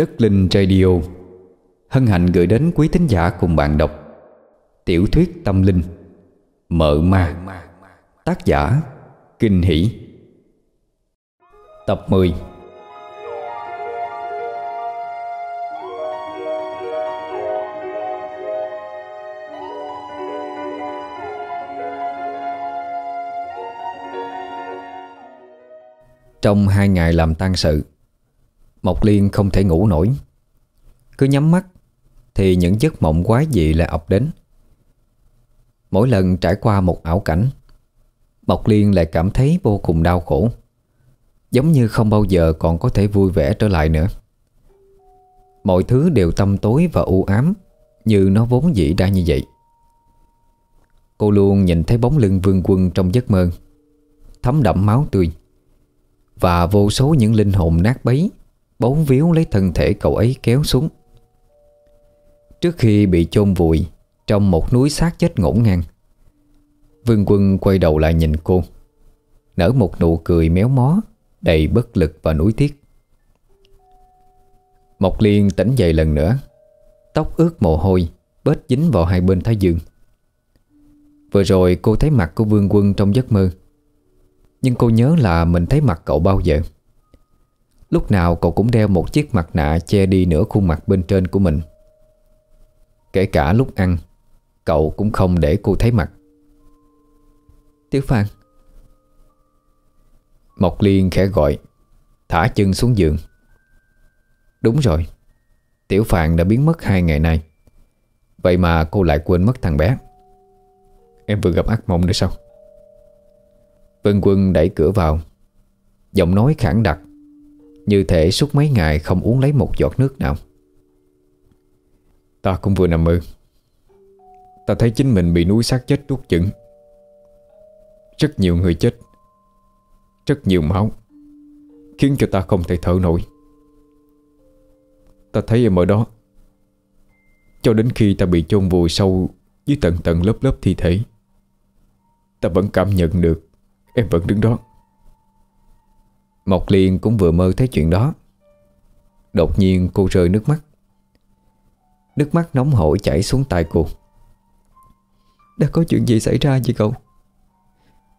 Đất Linh Radio. Hân hạnh gửi đến quý thính giả cùng bạn đọc Tiểu thuyết tâm linh, Mợ ma. Tác giả, Kinh Hỷ. Tập 10 Trong hai ngày làm tang sự Mộc Liên không thể ngủ nổi. Cứ nhắm mắt, Thì những giấc mộng quái dị lại ập đến. Mỗi lần trải qua một ảo cảnh, Mộc Liên lại cảm thấy vô cùng đau khổ, Giống như không bao giờ còn có thể vui vẻ trở lại nữa. Mọi thứ đều tăm tối và u ám, Như nó vốn dĩ đã như vậy. Cô luôn nhìn thấy bóng lưng vương quân trong giấc mơ, Thấm đậm máu tươi, Và vô số những linh hồn nát bấy Bấu víu lấy thân thể cậu ấy kéo xuống. Trước khi bị chôn vùi Trong một núi xác chết ngổn ngang, Vương quân quay đầu lại nhìn cô, Nở một nụ cười méo mó, Đầy bất lực và nuối tiếc. Mộc Liên tỉnh dậy lần nữa, Tóc ướt mồ hôi, Bết dính vào hai bên thái dương. Vừa rồi cô thấy mặt của Vương Quân trong giấc mơ, Nhưng cô nhớ là mình thấy mặt cậu bao giờ. Lúc nào cậu cũng đeo một chiếc mặt nạ Che đi nửa khuôn mặt bên trên của mình. Kể cả lúc ăn, Cậu cũng không để cô thấy mặt. Tiểu Phan. Mộc Liên khẽ gọi, Thả chân xuống giường. Đúng rồi, Tiểu Phạn đã biến mất hai ngày nay. Vậy mà cô lại quên mất thằng bé. Em vừa gặp ác mộng nữa sao? Vân Quân đẩy cửa vào, Giọng nói khẳng đặc. Như thể suốt mấy ngày không uống lấy một giọt nước nào. Ta cũng vừa nằm mơ. Ta thấy chính mình bị núi xác chết tuốt chừng Rất nhiều người chết. Rất nhiều máu. Khiến cho ta không thể thở nổi. Ta thấy em ở đó, Cho đến khi ta bị chôn vùi sâu Dưới tận tận lớp lớp thi thể, Ta vẫn cảm nhận được Em vẫn đứng đó. Mộc Liên cũng vừa mơ thấy chuyện đó. Đột nhiên cô rơi nước mắt. Nước mắt nóng hổi chảy xuống tay cô. Đã có chuyện gì xảy ra vậy cậu?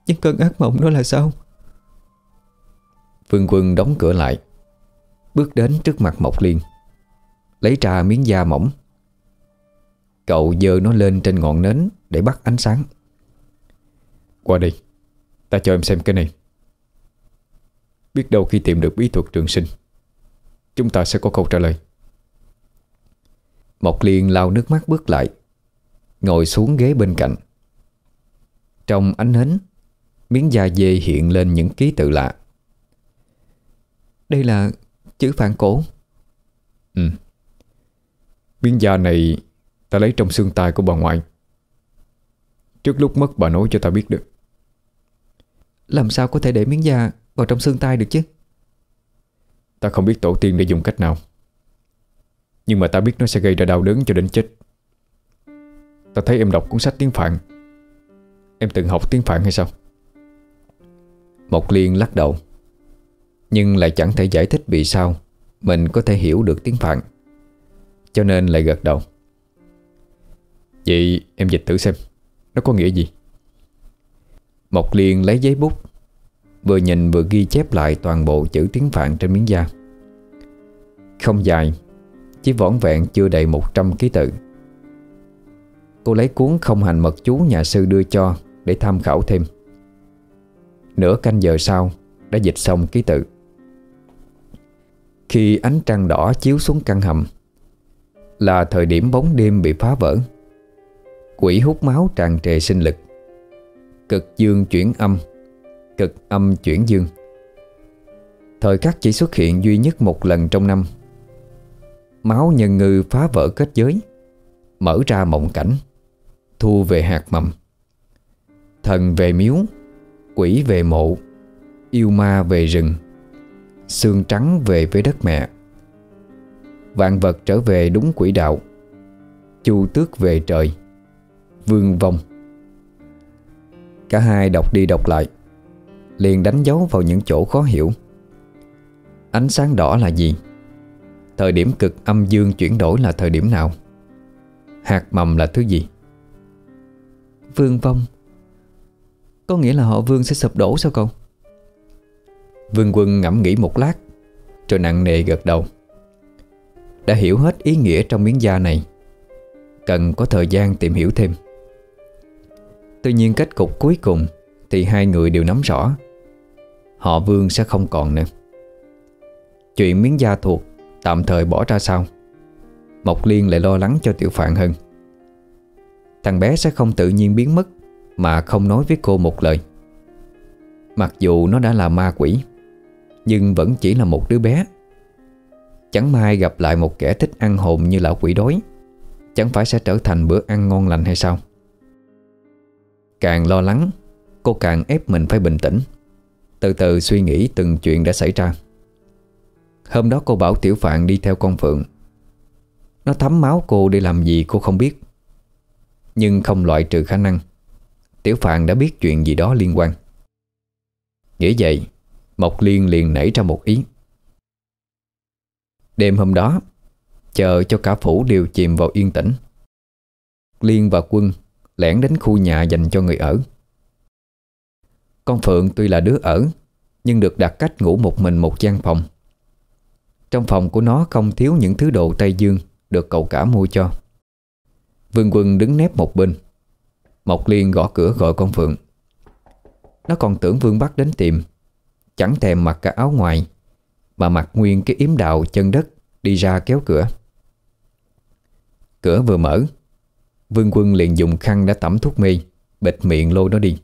Nhưng cơn ác mộng đó là sao? Phương Quân đóng cửa lại, Bước đến trước mặt Mộc Liên, Lấy ra miếng da mỏng. Cậu dơ nó lên trên ngọn nến Để bắt ánh sáng. Qua đây, Ta cho em xem cái này. Biết đâu khi tìm được bí thuật trường sinh, Chúng ta sẽ có câu trả lời. Mộc Liên lau nước mắt bước lại, Ngồi xuống ghế bên cạnh. Trong ánh hến Miếng da dê hiện lên những ký tự lạ. Đây là chữ phản cổ. Ừ. Miếng da này Ta lấy trong xương tay của bà ngoại. Trước lúc mất bà nói cho ta biết được. Làm sao có thể để miếng da vào trong xương tay được chứ? Ta không biết tổ tiên để dùng cách nào. Nhưng mà ta biết nó sẽ gây ra đau đớn cho đến chết. Ta thấy em đọc cuốn sách tiếng Phạn. Em từng học tiếng Phạn hay sao? Mộc Liên lắc đầu. Nhưng lại chẳng thể giải thích vì sao Mình có thể hiểu được tiếng Phạn. Cho nên lại gật đầu. Vậy em dịch thử xem Nó có nghĩa gì? Mộc Liên lấy giấy bút Vừa nhìn vừa ghi chép lại toàn bộ chữ tiếng Phạn trên miếng da. Không dài, Chỉ vỏn vẹn chưa đầy 100 ký tự. Cô lấy cuốn không hành mật chú nhà sư đưa cho Để tham khảo thêm. Nửa canh giờ sau, Đã dịch xong ký tự. Khi ánh trăng đỏ chiếu xuống căn hầm, Là thời điểm bóng đêm bị phá vỡ. Quỷ hút máu tràn trề sinh lực. Cực dương chuyển âm. Cực âm chuyển dương. Thời khắc chỉ xuất hiện duy nhất một lần trong năm. Máu nhân ngư phá vỡ kết giới, Mở ra mộng cảnh, Thu về hạt mầm. Thần về miếu, Quỷ về mộ, Yêu ma về rừng, Xương trắng về với đất mẹ. Vạn vật trở về đúng quỹ đạo, Chu tước về trời, Vương vong. Cả hai đọc đi đọc lại. Liền đánh dấu vào những chỗ khó hiểu. Ánh sáng đỏ là gì? Thời điểm cực âm dương chuyển đổi là thời điểm nào? Hạt mầm là thứ gì? Vương vong. Có nghĩa là họ vương sẽ sụp đổ sao cậu? Vương quân ngẫm nghĩ một lát, Rồi nặng nề gật đầu. Đã hiểu hết ý nghĩa trong miếng da này, Cần có thời gian tìm hiểu thêm. Tuy nhiên kết cục cuối cùng Thì hai người đều nắm rõ. Họ vương sẽ không còn nữa. Chuyện miếng da thuộc Tạm thời bỏ ra sau. Mộc Liên lại lo lắng cho Tiểu Phạn hơn. Thằng bé sẽ không tự nhiên biến mất Mà không nói với cô một lời. Mặc dù nó đã là ma quỷ, Nhưng vẫn chỉ là một đứa bé. Chẳng may gặp lại một kẻ thích ăn hồn như lão quỷ đói, Chẳng phải sẽ trở thành bữa ăn ngon lành hay sao? Càng lo lắng, Cô càng ép mình phải bình tĩnh. Từ từ suy nghĩ từng chuyện đã xảy ra. Hôm đó cô bảo Tiểu Phạn đi theo con Phượng. Nó thấm máu cô để làm gì cô không biết. Nhưng không loại trừ khả năng, Tiểu Phạn đã biết chuyện gì đó liên quan. Nghĩ vậy, Mộc Liên liền nảy ra một ý. Đêm hôm đó, Chờ cho cả phủ đều chìm vào yên tĩnh. Liên và quân lẻn đến khu nhà dành cho người ở. Con Phượng tuy là đứa ở, Nhưng được đặt cách ngủ một mình một gian phòng. Trong phòng của nó không thiếu những thứ đồ Tây Dương Được cậu cả mua cho. Vương quân đứng nép một bên. Mộc Liên gõ cửa gọi con Phượng. Nó còn tưởng Vương Bắc đến tìm, Chẳng thèm mặc cả áo ngoài, Mà mặc nguyên cái yếm đạo chân đất Đi ra kéo cửa. Cửa vừa mở, Vương quân liền dùng khăn đã tẩm thuốc mê, Bịt miệng lôi nó đi.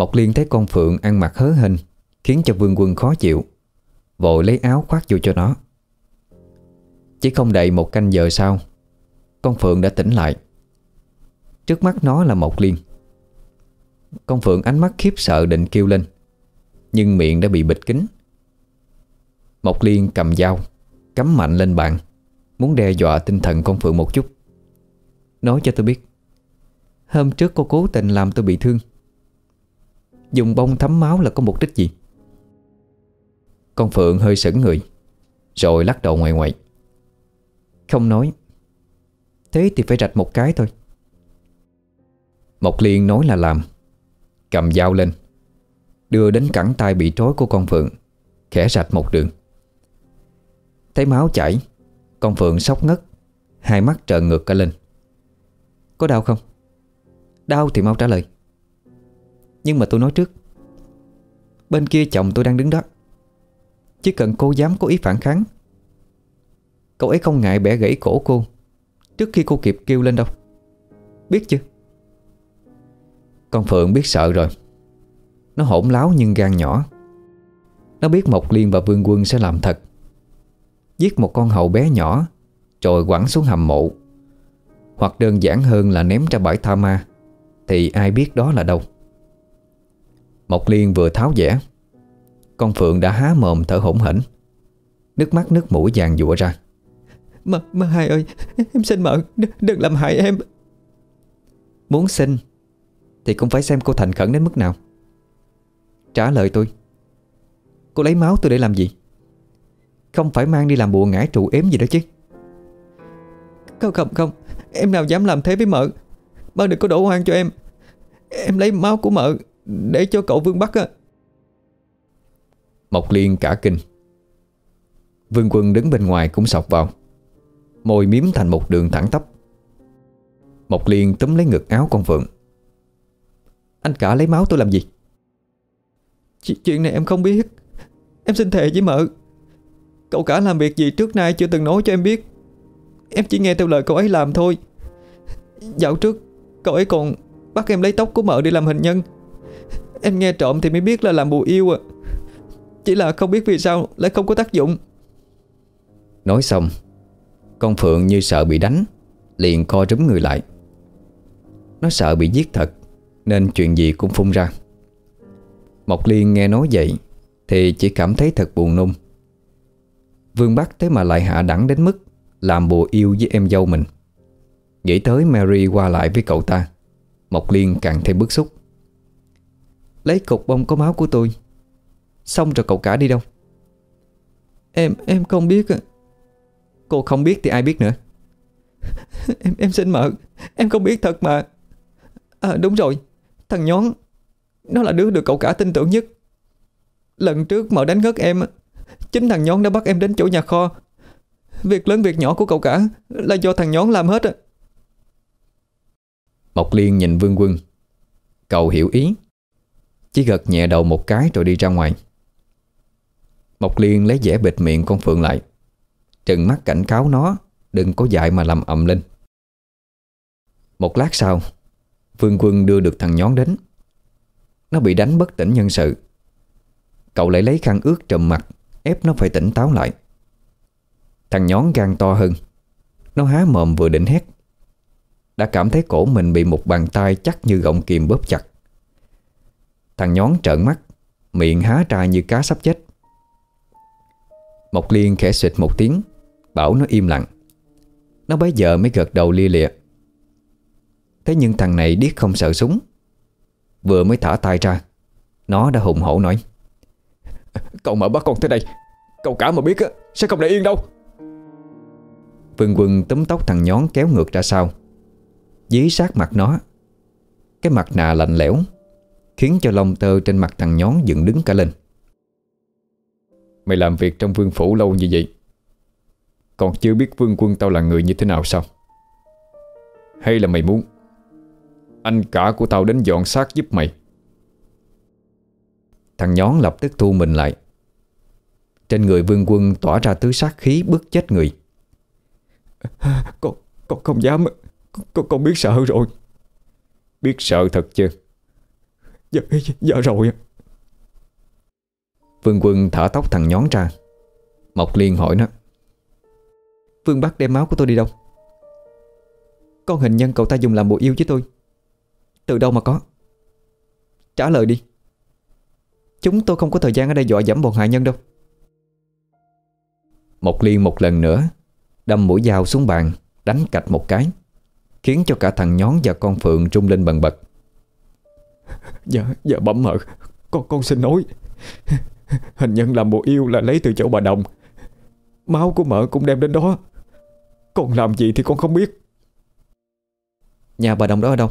Mộc Liên thấy con Phượng ăn mặc hớ hình Khiến cho vương quân khó chịu. Vội lấy áo khoác vô cho nó. Chỉ không đầy một canh giờ sau, Con Phượng đã tỉnh lại. Trước mắt nó là Mộc Liên. Con Phượng ánh mắt khiếp sợ định kêu lên, Nhưng miệng đã bị bịt kín. Mộc Liên cầm dao, Cắm mạnh lên bàn, Muốn đe dọa tinh thần con Phượng một chút. Nói cho tôi biết, Hôm trước cô cố tình làm tôi bị thương. Dùng bông thấm máu là có mục đích gì? Con Phượng hơi sững người, Rồi lắc đầu ngoài ngoại. Không nói. Thế thì phải rạch một cái thôi. Mộc Liên nói là làm. Cầm dao lên. Đưa đến cẳng tay bị trói của con Phượng, Khẽ rạch một đường. Thấy máu chảy, Con Phượng sốc ngất, Hai mắt trợn ngược cả lên. Có đau không? Đau thì mau trả lời. Nhưng mà tôi nói trước, Bên kia chồng tôi đang đứng đó. Chỉ cần cô dám có ý phản kháng, Cậu ấy không ngại bẻ gãy cổ cô Trước khi cô kịp kêu lên đâu. Biết chưa? Con Phượng biết sợ rồi. Nó hỗn láo nhưng gan nhỏ. Nó biết Mộc Liên và Vương Quân sẽ làm thật. Giết một con hậu bé nhỏ Rồi quẳng xuống hầm mộ. Hoặc đơn giản hơn là ném ra bãi tha ma, Thì ai biết đó là đâu. Mộc Liên vừa tháo dẻ. Con Phượng đã há mồm thở hổn hển. Nước mắt nước mũi vàng dụa ra. Mà, mà hai ơi Em xin mợ đừng, làm hại em. Muốn xin Thì cũng phải xem cô thành khẩn đến mức nào. Trả lời tôi. Cô lấy máu tôi để làm gì? Không phải mang đi làm bùa ngải trụ ếm gì đó chứ. Không không không. Em nào dám làm thế với mợ. Mợ đừng có đổ oan cho em. Em lấy máu của mợ Để cho cậu Vương Bắc á. Mộc Liên cả kinh. Vương Quân đứng bên ngoài cũng sọc vào. Môi miếm thành một đường thẳng tắp. Mộc Liên túm lấy ngực áo con Phượng. Anh cả lấy máu tôi làm gì? Chuyện này em không biết. Em xin thề với mợ. Cậu cả làm việc gì trước nay chưa từng nói cho em biết. Em chỉ nghe theo lời cậu ấy làm thôi. Dạo trước Cậu ấy còn bắt em lấy tóc của mợ đi làm hình nhân Em nghe trộm thì mới biết là làm bùa yêu à Chỉ là không biết vì sao lại không có tác dụng. Nói xong, Con Phượng như sợ bị đánh, Liền co rúm người lại. Nó sợ bị giết thật, Nên chuyện gì cũng phun ra. Mộc Liên nghe nói vậy Thì chỉ cảm thấy thật buồn nôn. Vương Bắc thế mà lại hạ đẳng đến mức Làm bùa yêu với em dâu mình. Nghĩ tới Mary qua lại với cậu ta, Mộc Liên càng thêm bức xúc. Lấy cục bông có máu của tôi. Xong rồi cậu cả đi đâu? Em em không biết Cô không biết thì ai biết nữa. Em em xin mợ Em không biết thật mà. À đúng rồi. Thằng nhón. Nó là đứa được cậu cả tin tưởng nhất. Lần trước mợ đánh ngất em Chính thằng nhón đã bắt em đến chỗ nhà kho. Việc lớn việc nhỏ của cậu cả Là do thằng nhón làm hết á. Mộc Liên nhìn Vương Quân. Cậu hiểu ý. Chỉ gật nhẹ đầu một cái rồi đi ra ngoài. Mộc Liên lấy dẻ bịt miệng con Phượng lại. Trừng mắt cảnh cáo nó, Đừng có dại mà làm ầm lên. Một lát sau, Vương Quân đưa được thằng nhón đến. Nó bị đánh bất tỉnh nhân sự. Cậu lại lấy khăn ướt trùm mặt, Ép nó phải tỉnh táo lại. Thằng nhón gan to hơn. Nó há mồm vừa định hét. Đã cảm thấy cổ mình bị một bàn tay chắc như gọng kìm bóp chặt. Thằng nhón trợn mắt, Miệng há ra như cá sắp chết. Mộc Liên khẽ xịt một tiếng, Bảo nó im lặng. Nó bấy giờ mới gật đầu lia lịa. Thế nhưng thằng này điếc không sợ súng. Vừa mới thả tay ra, Nó đã hùng hổ nói, Cậu mở bắt con tới đây Cậu cả mà biết á, Sẽ không để yên đâu. Vương quân túm tóc thằng nhón kéo ngược ra sau. Dí sát mặt nó, Cái mặt nạ lạnh lẽo. Khiến cho lông tơ trên mặt thằng nhón dựng đứng cả lên. Mày làm việc trong vương phủ lâu như vậy Còn chưa biết vương quân tao là người như thế nào sao? Hay là mày muốn Anh cả của tao đến dọn xác giúp mày? Thằng nhón lập tức thu mình lại. Trên người vương quân tỏa ra tứ sát khí bức chết người. Con, con không dám Con, con biết sợ rồi. Biết sợ thật chưa Dạ, dạ rồi Vương quân thả tóc thằng nhón ra. Mộc Liên hỏi nó. Vương Bắc đem máu của tôi đi đâu? Con hình nhân cậu ta dùng làm bộ yêu với tôi. Từ đâu mà có? Trả lời đi. Chúng tôi không có thời gian ở đây dọa dẫm bọn hại nhân đâu. Mộc Liên một lần nữa Đâm mũi dao xuống bàn Đánh cạch một cái Khiến cho cả thằng nhón và con Phượng trung lên bần bật. Dạ, dạ bẩm mợ Con con xin nói Hình nhân làm bộ yêu là lấy từ chỗ bà Đồng. Máu của mợ cũng đem đến đó. Con làm gì thì con không biết. Nhà bà Đồng đó ở đâu?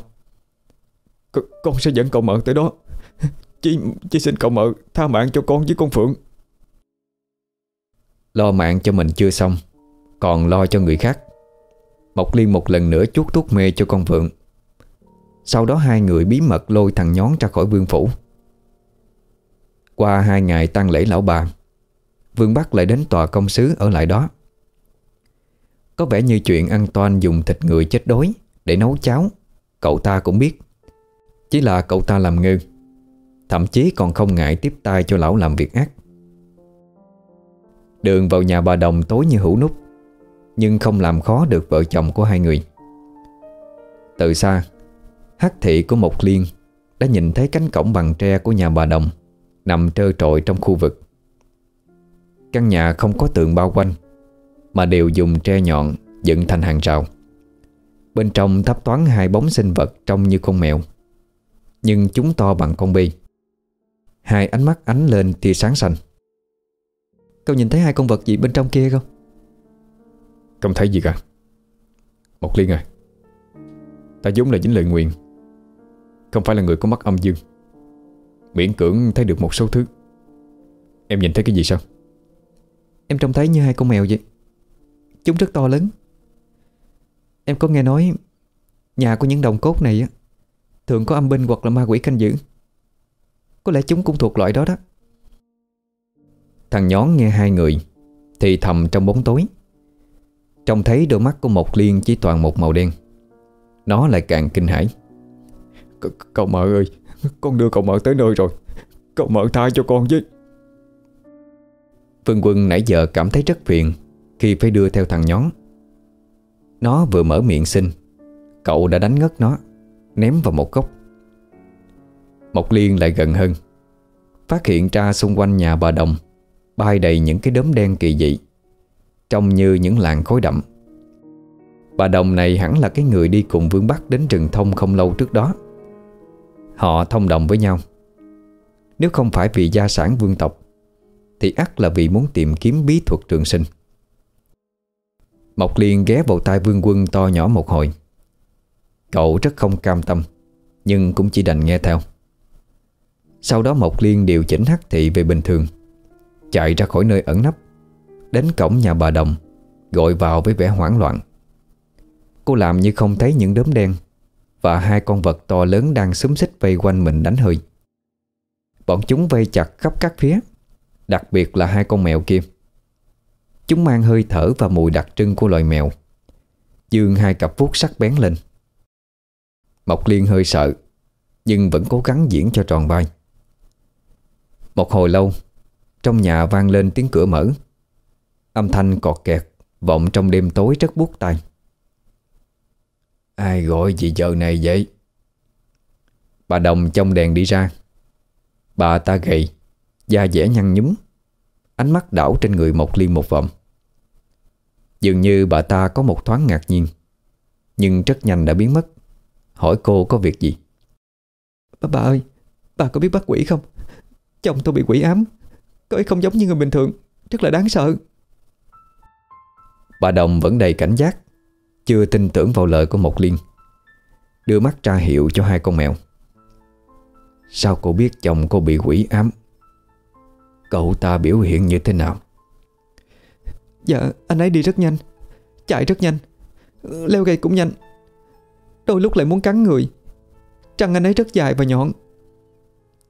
C Con sẽ dẫn cậu mợ tới đó. Chỉ, chỉ xin cậu mợ tha mạng cho con với con Phượng. Lo mạng cho mình chưa xong Còn lo cho người khác. Mộc Liên một lần nữa chuốt thuốc mê cho con Phượng sau đó hai người bí mật lôi thằng nhón ra khỏi vương phủ. Qua hai ngày tang lễ lão bà, Vương Bắc lại đến tòa công sứ ở lại đó. Có vẻ như chuyện ăn toan dùng thịt người chết đói Để nấu cháo, Cậu ta cũng biết. Chỉ là cậu ta làm ngư Thậm chí còn không ngại tiếp tay cho lão làm việc ác. Đường vào nhà bà Đồng tối như hũ nút Nhưng không làm khó được vợ chồng của hai người. Từ xa Hắc thị của Mộc Liên Đã nhìn thấy cánh cổng bằng tre của nhà bà Đồng Nằm trơ trội trong khu vực. Căn nhà không có tường bao quanh, Mà đều dùng tre nhọn Dựng thành hàng rào. Bên trong thấp toán hai bóng sinh vật Trông như con mèo, Nhưng chúng to bằng con bi. Hai ánh mắt ánh lên tia sáng xanh. Cậu nhìn thấy hai con vật gì bên trong kia không? Không thấy gì cả. Một Liên à Ta vốn là dính lời nguyện không phải là người có mắt âm dương. Miễn cưỡng thấy được một số thứ. Em nhìn thấy cái gì sao? Em trông thấy như hai con mèo vậy. Chúng rất to lớn. Em có nghe nói Nhà của những đồng cốt này á Thường có âm binh hoặc là ma quỷ canh giữ. Có lẽ chúng cũng thuộc loại đó đó. Thằng nhón nghe hai người Thì thầm trong bóng tối. Trông thấy đôi mắt của một liên chỉ toàn một màu đen. Nó lại càng kinh hãi C, Cậu mợ ơi, Con đưa cậu mợ tới nơi rồi. Cậu mợ tha cho con chứ vương Quân nãy giờ cảm thấy rất phiền Khi phải đưa theo thằng nhón. Nó vừa mở miệng xin, Cậu đã đánh ngất nó, Ném vào một góc. Mộc Liên lại gần hơn, Phát hiện ra xung quanh nhà bà Đồng Bay đầy những cái đốm đen kỳ dị, Trông như những làn khói đậm. Bà Đồng này hẳn là cái người đi cùng Vương Bắc đến rừng thông không lâu trước đó. Họ thông đồng với nhau. Nếu không phải vì gia sản vương tộc, Thì ắt là vì muốn tìm kiếm bí thuật trường sinh. Mộc Liên ghé vào tai Vương Quân to nhỏ một hồi. Cậu rất không cam tâm, Nhưng cũng chỉ đành nghe theo. Sau đó Mộc Liên điều chỉnh hắc thị về bình thường, Chạy ra khỏi nơi ẩn nấp, Đến cổng nhà bà Đồng, Gọi vào với vẻ hoảng loạn. Cô làm như không thấy những đốm đen và hai con vật to lớn đang xúm xích vây quanh mình đánh hơi. Bọn chúng vây chặt khắp các phía, Đặc biệt là hai con mèo kia. Chúng mang hơi thở và mùi đặc trưng của loài mèo. Dương hai cặp vuốt sắc bén lên. Mộc Liên hơi sợ, Nhưng vẫn cố gắng diễn cho tròn vai. Một hồi lâu, Trong nhà vang lên tiếng cửa mở. Âm thanh cọt kẹt, Vọng trong đêm tối rất buốt tai. Ai gọi gì giờ này vậy? Bà Đồng trong đèn đi ra. Bà ta gầy Da dẻ nhăn nhúm. Ánh mắt đảo trên người Mộc Liên một vòng. Dường như bà ta có một thoáng ngạc nhiên. Nhưng rất nhanh đã biến mất. Hỏi cô có việc gì? Bà, bà ơi Bà có biết bắt quỷ không? Chồng tôi bị quỷ ám. Cô ấy không giống như người bình thường. Rất là đáng sợ. Bà Đồng vẫn đầy cảnh giác Chưa tin tưởng vào lời của Mộc Liên. Đưa mắt ra hiệu cho hai con mèo. Sao cô biết chồng cô bị quỷ ám? Cậu ta biểu hiện như thế nào? Dạ anh ấy đi rất nhanh. Chạy rất nhanh. Leo cây cũng nhanh. Đôi lúc lại muốn cắn người. Trăng anh ấy rất dài và nhọn.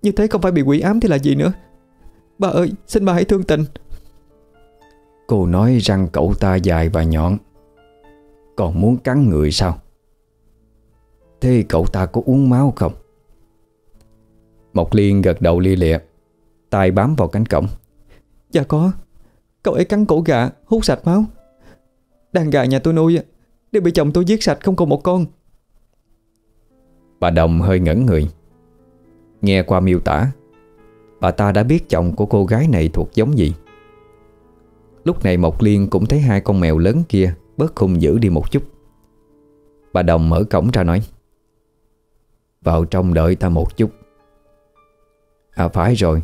Như thế không phải bị quỷ ám thì là gì nữa? Bà ơi xin bà hãy thương tình. Cô nói rằng cậu ta dài và nhọn Còn muốn cắn người sao? Thế cậu ta có uống máu không? Mộc Liên gật đầu lia lịa tay bám vào cánh cổng. Dạ có Cậu ấy cắn cổ gà hút sạch máu. Đàn gà nhà tôi nuôi Đều bị chồng tôi giết sạch không còn một con. Bà Đồng hơi ngẩn người. Nghe qua miêu tả Bà ta đã biết chồng của cô gái này thuộc giống gì. Lúc này Mộc Liên cũng thấy hai con mèo lớn kia Bớt khung dữ đi một chút. Bà Đồng mở cổng ra nói, Vào trong đợi ta một chút. À phải rồi.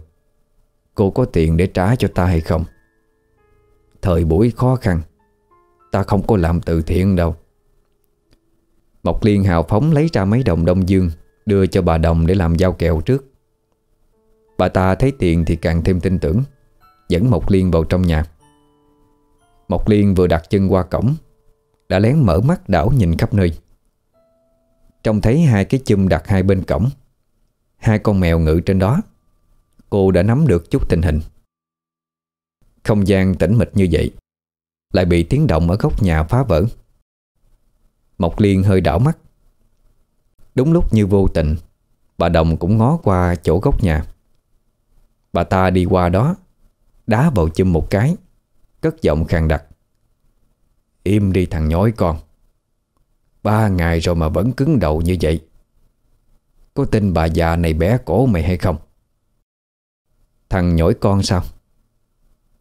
Cô có tiền để trả cho ta hay không? Thời buổi khó khăn, Ta không có làm từ thiện đâu. Mộc Liên hào phóng lấy ra mấy đồng đông dương, Đưa cho bà Đồng để làm giao kèo trước. Bà ta thấy tiền thì càng thêm tin tưởng, Dẫn Mộc Liên vào trong nhà. Mộc Liên vừa đặt chân qua cổng đã lén mở mắt đảo nhìn khắp nơi. Trông thấy hai cái chum đặt hai bên cổng, Hai con mèo ngự trên đó, Cô đã nắm được chút tình hình. Không gian tĩnh mịch như vậy, Lại bị tiếng động ở góc nhà phá vỡ. Mộc Liên hơi đảo mắt. Đúng lúc như vô tình, Bà Đồng cũng ngó qua chỗ góc nhà. Bà ta đi qua đó, Đá vào chum một cái, Cất giọng khàn đặc. Im đi thằng nhói con. Ba ngày rồi mà vẫn cứng đầu như vậy. Có tin bà già này bé cổ mày hay không? Thằng nhói con sao?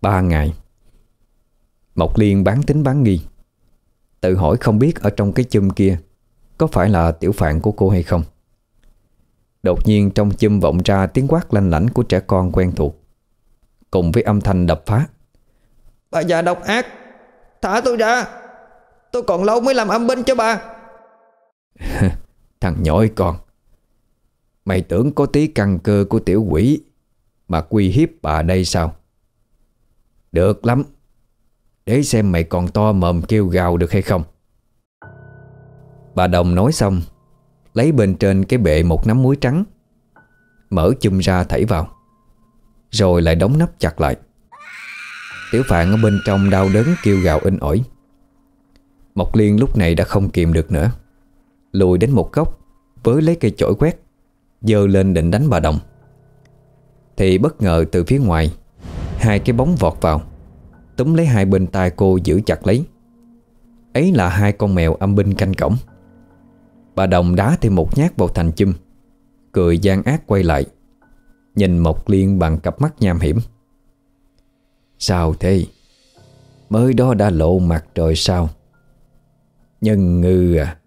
Ba ngày. Mộc Liên bán tính bán nghi. Tự hỏi không biết ở trong cái chum kia Có phải là tiểu phạn của cô hay không. Đột nhiên trong chum vọng ra tiếng quát lanh lảnh của trẻ con quen thuộc. Cùng với âm thanh đập phá. Bà già độc ác! Thả tôi ra. Tôi còn lâu mới làm âm binh cho bà. Thằng nhỏi con. Mày tưởng có tí căn cơ của tiểu quỷ Mà quy hiếp bà đây sao? Được lắm. Để xem mày còn to mồm kêu gào được hay không. Bà Đồng nói xong, Lấy bên trên cái bệ một nắm muối trắng, Mở chum ra thảy vào, Rồi lại đóng nắp chặt lại. Tiểu Phạn ở bên trong đau đớn kêu gào in ỏi. Mộc Liên lúc này đã không kìm được nữa. Lùi đến một góc, Với lấy cây chổi quét Dơ lên định đánh bà Đồng. Thì bất ngờ từ phía ngoài, Hai cái bóng vọt vào, Túm lấy hai bên tay cô giữ chặt lấy. Ấy là hai con mèo âm binh canh cổng. Bà Đồng đá thêm một nhát vào thành chum, Cười gian ác quay lại, Nhìn Mộc Liên bằng cặp mắt nham hiểm. Sao thế? Mới đó đã lộ mặt rồi sao? Nhân ngư à?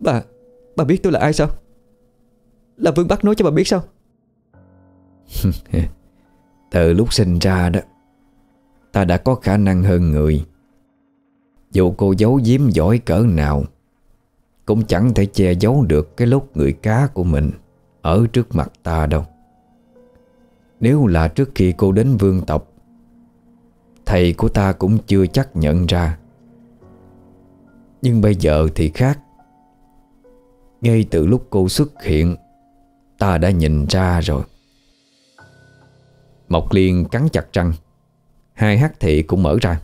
Bà Bà biết tôi là ai sao? Là Vương Bắc nói cho bà biết sao? Từ lúc sinh ra đó Ta đã có khả năng hơn người. Dù cô giấu giếm giỏi cỡ nào Cũng chẳng thể che giấu được Cái lúc người cá của mình Ở trước mặt ta đâu. Nếu là trước khi cô đến vương tộc Thầy của ta cũng chưa chắc nhận ra. Nhưng bây giờ thì khác. Ngay từ lúc cô xuất hiện Ta đã nhìn ra rồi. Mộc Liên cắn chặt răng. Hai hắc thị cũng mở ra.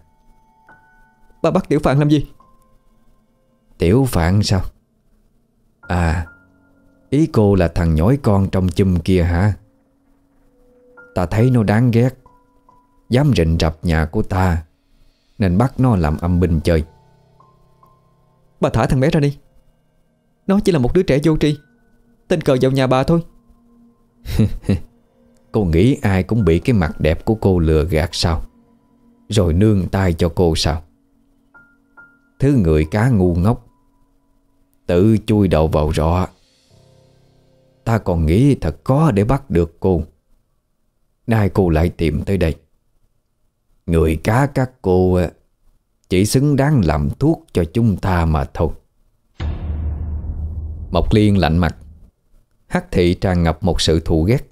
Bà bắt Tiểu Phạn làm gì? Tiểu Phạn sao? À Ý cô là thằng nhói con trong chum kia hả? Ta thấy nó đáng ghét Dám rình rập nhà của ta, Nên bắt nó làm âm binh chơi. Bà thả thằng bé ra đi. Nó chỉ là một đứa trẻ vô tri Tên cờ vào nhà bà thôi. Cô nghĩ ai cũng bị cái mặt đẹp của cô lừa gạt sao? Rồi nương tay cho cô sao? Thứ người cá ngu ngốc, Tự chui đầu vào rọ. Ta còn nghĩ thật khó để bắt được cô. Nay cô lại tìm tới đây. Người cá các cô Chỉ xứng đáng làm thuốc cho chúng ta mà thôi. Mộc Liên lạnh mặt. Hắc thị tràn ngập một sự thù ghét.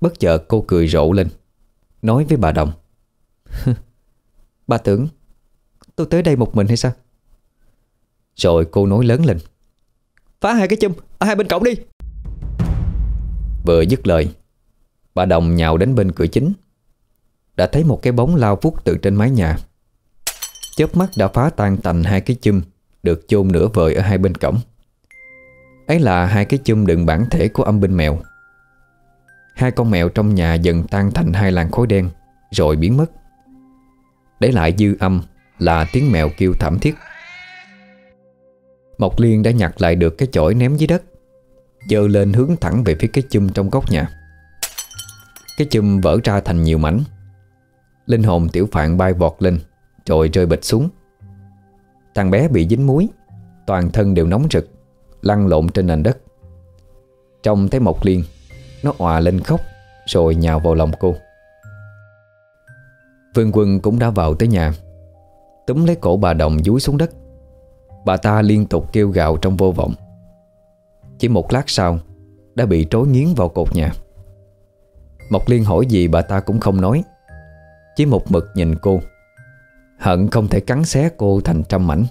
Bất chợt cô cười rộ lên, Nói với bà Đồng. Bà tưởng, Tôi tới đây một mình hay sao? Rồi cô nói lớn lên. Phá hai cái chum Ở hai bên cổng đi. Vừa dứt lời, Bà Đồng nhào đến bên cửa chính. Đã thấy một cái bóng lao vút từ trên mái nhà. Chớp mắt đã phá tan tành hai cái chum, Được chôn nửa vời ở hai bên cổng. Ấy là hai cái chum đựng bản thể của âm binh mèo. Hai con mèo trong nhà dần tan thành hai làn khối đen, Rồi biến mất. Để lại dư âm là tiếng mèo kêu thảm thiết. Mộc Liên đã nhặt lại được cái chổi ném dưới đất, Dơ lên hướng thẳng về phía cái chum trong góc nhà. Cái chum vỡ ra thành nhiều mảnh. Linh hồn tiểu phạn bay vọt lên Rồi rơi bịch xuống. Thằng bé bị dính muối, Toàn thân đều nóng rực, Lăn lộn trên nền đất. Trông thấy Mộc Liên, Nó òa lên khóc, Rồi nhào vào lòng cô. Vương Quân cũng đã vào tới nhà, Túm lấy cổ bà Đồng dúi xuống đất. Bà ta liên tục kêu gào trong vô vọng. Chỉ một lát sau, Đã bị trối nghiến vào cột nhà. Mộc Liên hỏi gì bà ta cũng không nói. Chỉ một mực nhìn cô. Hận không thể cắn xé cô thành trăm mảnh.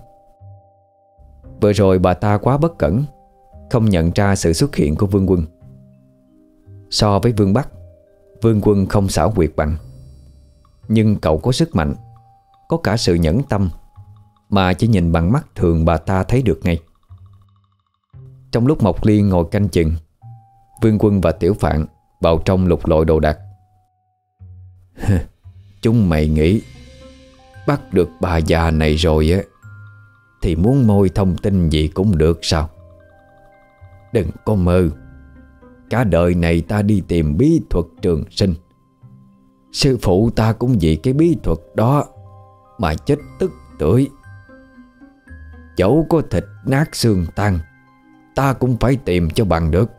Vừa rồi bà ta quá bất cẩn, Không nhận ra sự xuất hiện của Vương Quân. So với Vương Bắc, Vương Quân không xảo quyệt bằng. Nhưng cậu có sức mạnh, Có cả sự nhẫn tâm, Mà chỉ nhìn bằng mắt thường bà ta thấy được ngay. Trong lúc Mộc Liên ngồi canh chừng, Vương Quân và Tiểu Phạn Vào trong lục lội đồ đạc. Chúng mày nghĩ, Bắt được bà già này rồi á, Thì muốn môi thông tin gì cũng được sao? Đừng có mơ. Cả đời này ta đi tìm bí thuật trường sinh. Sư phụ ta cũng vì cái bí thuật đó Mà chết tức tuổi Dẫu có thịt nát xương tan, Ta cũng phải tìm cho bằng được.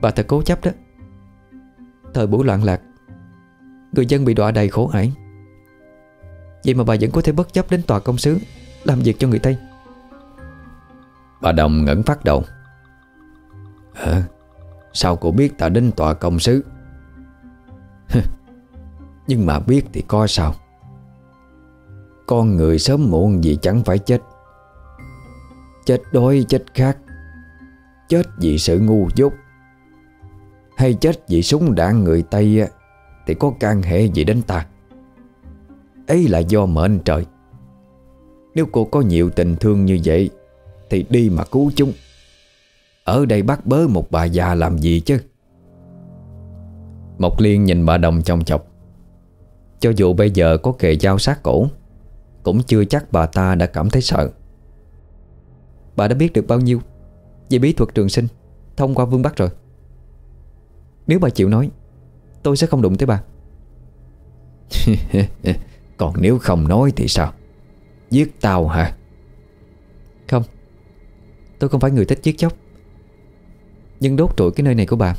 Bà thật cố chấp đó. Thời buổi loạn lạc Người dân bị đọa đầy khổ ải Vậy mà bà vẫn có thể bất chấp đến tòa công sứ, Làm việc cho người Tây. Bà Đồng ngẩn phát đầu. Hả? Sao cô biết ta đến tòa công sứ? Nhưng mà biết thì có sao? Con người sớm muộn gì chẳng phải chết. Chết đói, chết khát. Chết vì sự ngu dốt. Hay chết vì súng đạn người Tây thì có can hệ gì đến ta? Ấy là do mệnh trời. Nếu cô có nhiều tình thương như vậy, Thì đi mà cứu chúng. Ở đây bắt bớ một bà già làm gì chứ? Mộc Liên nhìn bà Đồng trong chọc. Cho dù bây giờ có kề dao sát cổ, Cũng chưa chắc bà ta đã cảm thấy sợ. Bà đã biết được bao nhiêu? Về bí thuật trường sinh, Thông qua Vương Bắc rồi. Nếu bà chịu nói Tôi sẽ không đụng tới bà. Còn nếu không nói thì sao? Giết tao hả? Không. Tôi không phải người thích giết chóc. Nhưng đốt trụi cái nơi này của bà.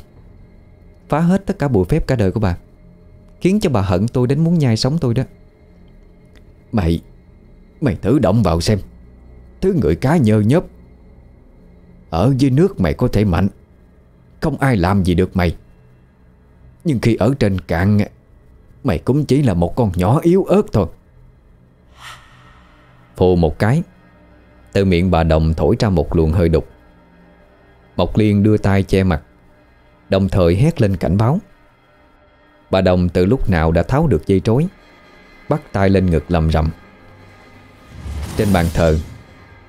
Phá hết tất cả bụi phép cả đời của bà. Khiến cho bà hận tôi đến muốn nhai sống tôi đó. Mày Mày thử động vào xem. Thứ người cá nhơ nhớp. Ở dưới nước mày có thể mạnh. Không ai làm gì được mày. Nhưng khi ở trên cạn, Mày cũng chỉ là một con nhỏ yếu ớt thôi. Phù một cái, Từ miệng bà Đồng thổi ra một luồng hơi đục. Mộc Liên đưa tay che mặt, Đồng thời hét lên cảnh báo. Bà Đồng từ lúc nào đã tháo được dây trối, Bắt tay lên ngực lầm rầm. Trên bàn thờ,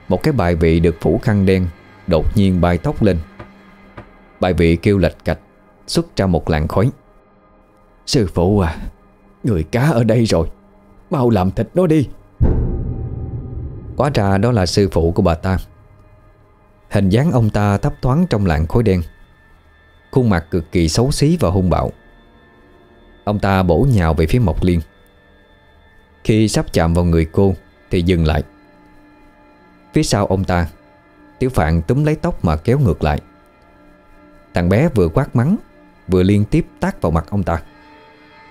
Một cái bài vị được phủ khăn đen Đột nhiên bay tóc lên. Bài vị kêu lệch cạch, Xuất ra một làn khói. Sư phụ à Người cá ở đây rồi. Mau làm thịt nó đi. Quá ra đó là sư phụ của bà ta. Hình dáng ông ta thấp thoáng trong làng khói đen. Khuôn mặt cực kỳ xấu xí và hung bạo. Ông ta bổ nhào về phía Mộc Liên. Khi sắp chạm vào người cô Thì dừng lại. Phía sau ông ta, Tiểu Phạn túm lấy tóc mà kéo ngược lại. Thằng bé vừa quát mắng, Vừa liên tiếp tác vào mặt ông ta.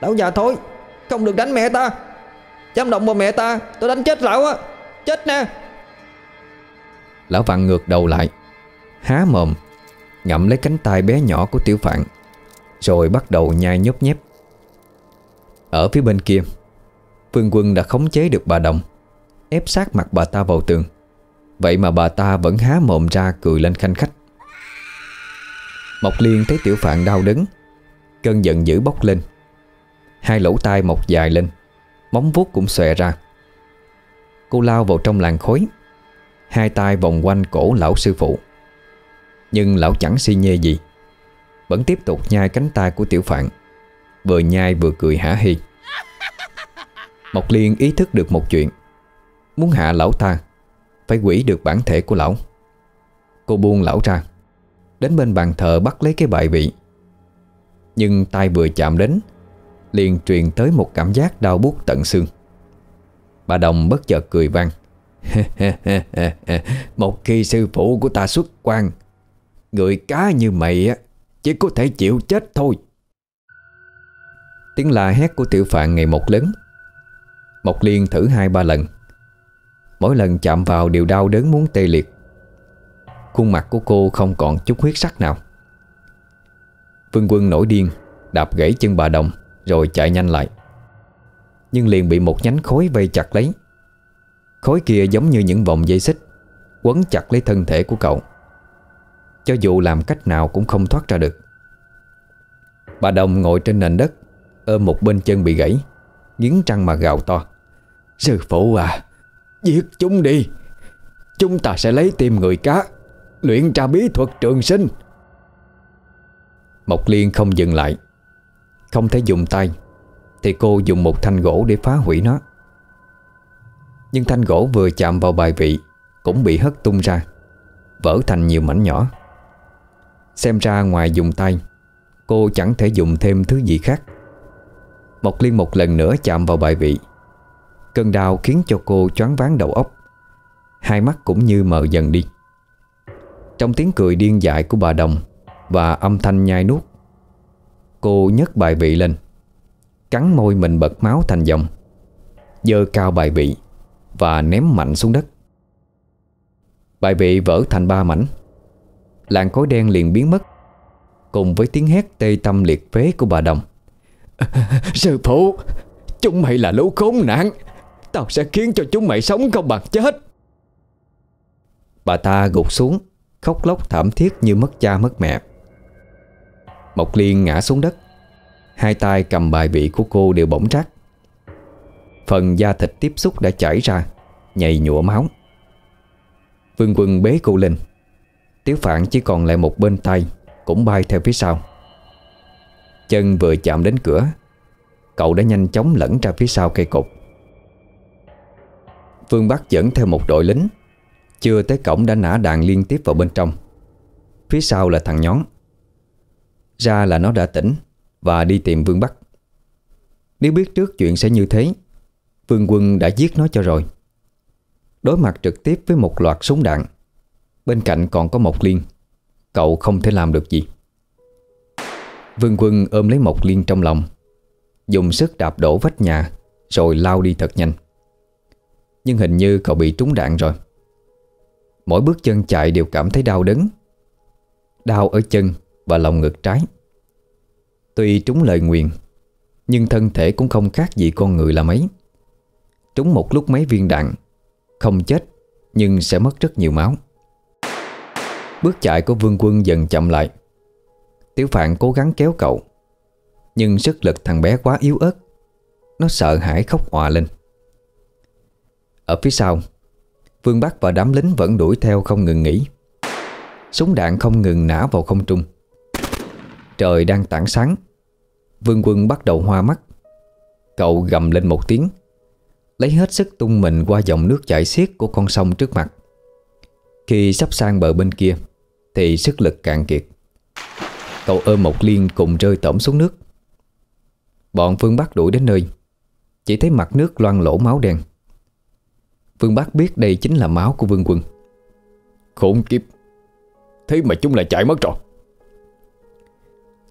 Lão già thôi Không được đánh mẹ ta. Dám động vào mẹ ta, Tôi đánh chết lão á. Chết nè. Lão vặn ngược đầu lại, Há mồm, Ngậm lấy cánh tay bé nhỏ của tiểu phạn, Rồi bắt đầu nhai nhóp nhép. Ở phía bên kia Phương quân đã khống chế được bà Đồng, Ép sát mặt bà ta vào tường. Vậy mà bà ta vẫn há mồm ra cười lên khanh khách. Mộc Liên thấy tiểu phạn đau đớn, Cơn giận dữ bốc lên. Hai lỗ tai mọc dài lên Móng vuốt cũng xòe ra. Cô lao vào trong làng khối, Hai tay vòng quanh cổ lão sư phụ. Nhưng lão chẳng si nhê gì Vẫn tiếp tục nhai cánh tay của tiểu phạn. Vừa nhai vừa cười hả hê Mộc Liên ý thức được một chuyện. Muốn hạ lão ta Phải quỷ được bản thể của lão. Cô buông lão ra Đến bên bàn thờ bắt lấy cái bài vị. Nhưng tay vừa chạm đến Liền truyền tới một cảm giác đau buốt tận xương. Bà Đồng bất chợt cười vang. Một khi sư phụ của ta xuất quan, Người cá như mày á, Chỉ có thể chịu chết thôi. Tiếng la hét của tiểu phạn ngày một lớn. Mộc Liên thử hai ba lần. Mỗi lần chạm vào đều đau đớn muốn tê liệt. Khuôn mặt của cô không còn chút huyết sắc nào. Vương quân nổi điên, Đạp gãy chân bà Đồng. Rồi chạy nhanh lại. Nhưng liền bị một nhánh khối vây chặt lấy. Khối kia giống như những vòng dây xích, Quấn chặt lấy thân thể của cậu. Cho dù làm cách nào cũng không thoát ra được. Bà Đồng ngồi trên nền đất, Ôm một bên chân bị gãy, Nghiến răng mà gào to. Sư phụ à Giết chúng đi. Chúng ta sẽ lấy tim người cá, Luyện ra bí thuật trường sinh. Mộc Liên không dừng lại. Không thể dùng tay, Thì cô dùng một thanh gỗ để phá hủy nó. Nhưng thanh gỗ vừa chạm vào bài vị Cũng bị hất tung ra, Vỡ thành nhiều mảnh nhỏ. Xem ra ngoài dùng tay, Cô chẳng thể dùng thêm thứ gì khác. Một Liên một lần nữa chạm vào bài vị, Cơn đau khiến cho cô choáng váng đầu óc. Hai mắt cũng như mờ dần đi. Trong tiếng cười điên dại của bà Đồng Và âm thanh nhai nuốt Cô nhấc bài vị lên. Cắn môi mình bật máu thành dòng. Dơ cao bài vị Và ném mạnh xuống đất. Bài vị vỡ thành ba mảnh. Làn khói đen liền biến mất, Cùng với tiếng hét tê tâm liệt phế của bà Đồng. Sư phụ, Chúng mày là lũ khốn nạn. Tao sẽ khiến cho chúng mày sống không bằng chết. Bà ta gục xuống, Khóc lóc thảm thiết như mất cha mất mẹ. Mộc Liên ngã xuống đất. Hai tay cầm bài vị của cô đều bỗng rác Phần da thịt tiếp xúc đã chảy ra, Nhầy nhụa máu. Vương quân bế cô lên. Tiếu phạn chỉ còn lại một bên tay, Cũng bay theo phía sau. Chân vừa chạm đến cửa, Cậu đã nhanh chóng lẫn ra phía sau cây cột. Phương Bắc dẫn theo một đội lính. Chưa tới cổng đã nã đạn liên tiếp vào bên trong. Phía sau là thằng nhón. Ra là nó đã tỉnh Và đi tìm Vương Bắc. Nếu biết trước chuyện sẽ như thế, Vương quân đã giết nó cho rồi. Đối mặt trực tiếp với một loạt súng đạn, Bên cạnh còn có mộc liên. Cậu không thể làm được gì. Vương quân ôm lấy mộc liên trong lòng, Dùng sức đạp đổ vách nhà Rồi lao đi thật nhanh. Nhưng hình như cậu bị trúng đạn rồi. Mỗi bước chân chạy đều cảm thấy đau đớn. Đau ở chân và lòng ngực trái. Tuy trúng lời nguyền, Nhưng thân thể cũng không khác gì con người là mấy. Trúng một lúc mấy viên đạn, Không chết, Nhưng sẽ mất rất nhiều máu. Bước chạy của vương quân dần chậm lại. Tiểu Phạn cố gắng kéo cậu, Nhưng sức lực thằng bé quá yếu ớt. Nó sợ hãi khóc òa lên. Ở phía sau, Vương Bắc và đám lính vẫn đuổi theo không ngừng nghỉ. Súng đạn không ngừng nã vào không trung. Trời đang tảng sáng. Vương quân bắt đầu hoa mắt. Cậu gầm lên một tiếng, Lấy hết sức tung mình qua dòng nước chảy xiết của con sông trước mặt. Khi sắp sang bờ bên kia, Thì sức lực cạn kiệt. Cậu ôm một liên cùng rơi tẩm xuống nước. Bọn Phương Bắc đuổi đến nơi, Chỉ thấy mặt nước loang lỗ máu đen. Phương Bắc biết đây chính là máu của Vương Quân. Khốn kiếp, Thế mà chúng lại chạy mất rồi.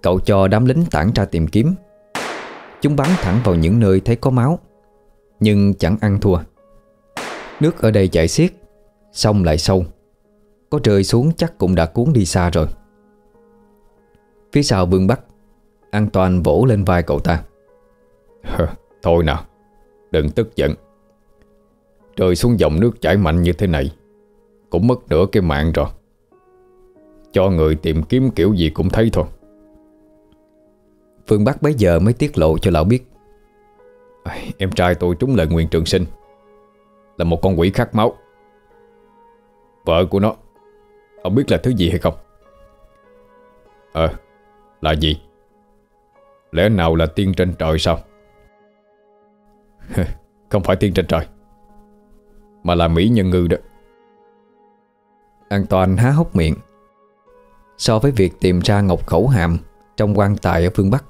Cậu cho đám lính tản ra tìm kiếm. Chúng bắn thẳng vào những nơi thấy có máu, Nhưng chẳng ăn thua. Nước ở đây chảy xiết, Sông lại sâu. Có rơi xuống chắc cũng đã cuốn đi xa rồi. Phía sau Vương Bắc, An toàn vỗ lên vai cậu ta. Thôi nào, Đừng tức giận. Rơi xuống dòng nước chảy mạnh như thế này, Cũng mất nửa cái mạng rồi. Cho người tìm kiếm kiểu gì cũng thấy thôi. Phương Bắc bấy giờ mới tiết lộ cho lão biết. Em trai tôi trúng lời nguyện trường sinh. Là một con quỷ khát máu. Vợ của nó Ông biết là thứ gì hay không? Ờ Là gì? Lẽ nào là tiên trên trời sao? Không phải tiên trên trời Mà là Mỹ nhân ngư đó. An toàn há hốc miệng. So với việc tìm ra ngọc khẩu hàm Trong quan tài ở phương Bắc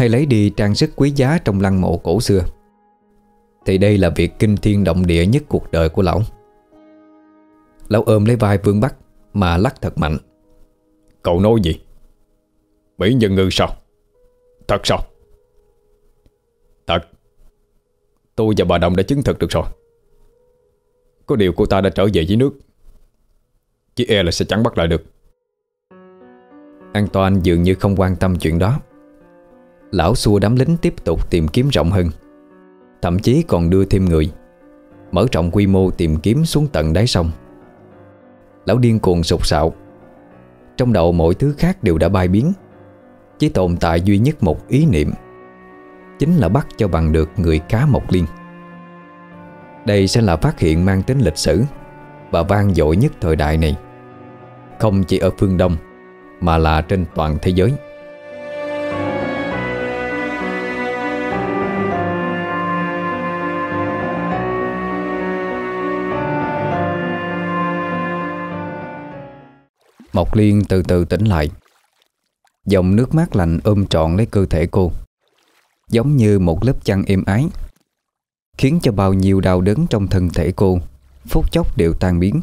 Hay lấy đi trang sức quý giá trong lăng mộ cổ xưa. Thì đây là việc kinh thiên động địa nhất cuộc đời của lão. Lão ôm lấy vai Vương Bắc Mà lắc thật mạnh. Cậu nói gì? Mỹ nhân ngư sao? Thật sao? Thật. Tôi và bà Đồng đã chứng thực được rồi. Có điều cô ta đã trở về dưới nước. Chỉ e là sẽ chẳng bắt lại được. An toàn dường như không quan tâm chuyện đó Lão xua đám lính tiếp tục tìm kiếm rộng hơn. Thậm chí còn đưa thêm người. Mở rộng quy mô tìm kiếm xuống tận đáy sông. Lão điên cuồng sục sạo. Trong đầu mọi thứ khác đều đã bay biến. Chỉ tồn tại duy nhất một ý niệm. Chính là bắt cho bằng được người cá mộc liên Đây sẽ là phát hiện mang tính lịch sử Và vang dội nhất thời đại này. Không chỉ ở phương Đông, Mà là trên toàn thế giới. Mộc Liên từ từ tỉnh lại. Dòng nước mát lạnh ôm trọn lấy cơ thể cô. Giống như một lớp chăn êm ái. Khiến cho bao nhiêu đau đớn trong thân thể cô, Phút chốc đều tan biến.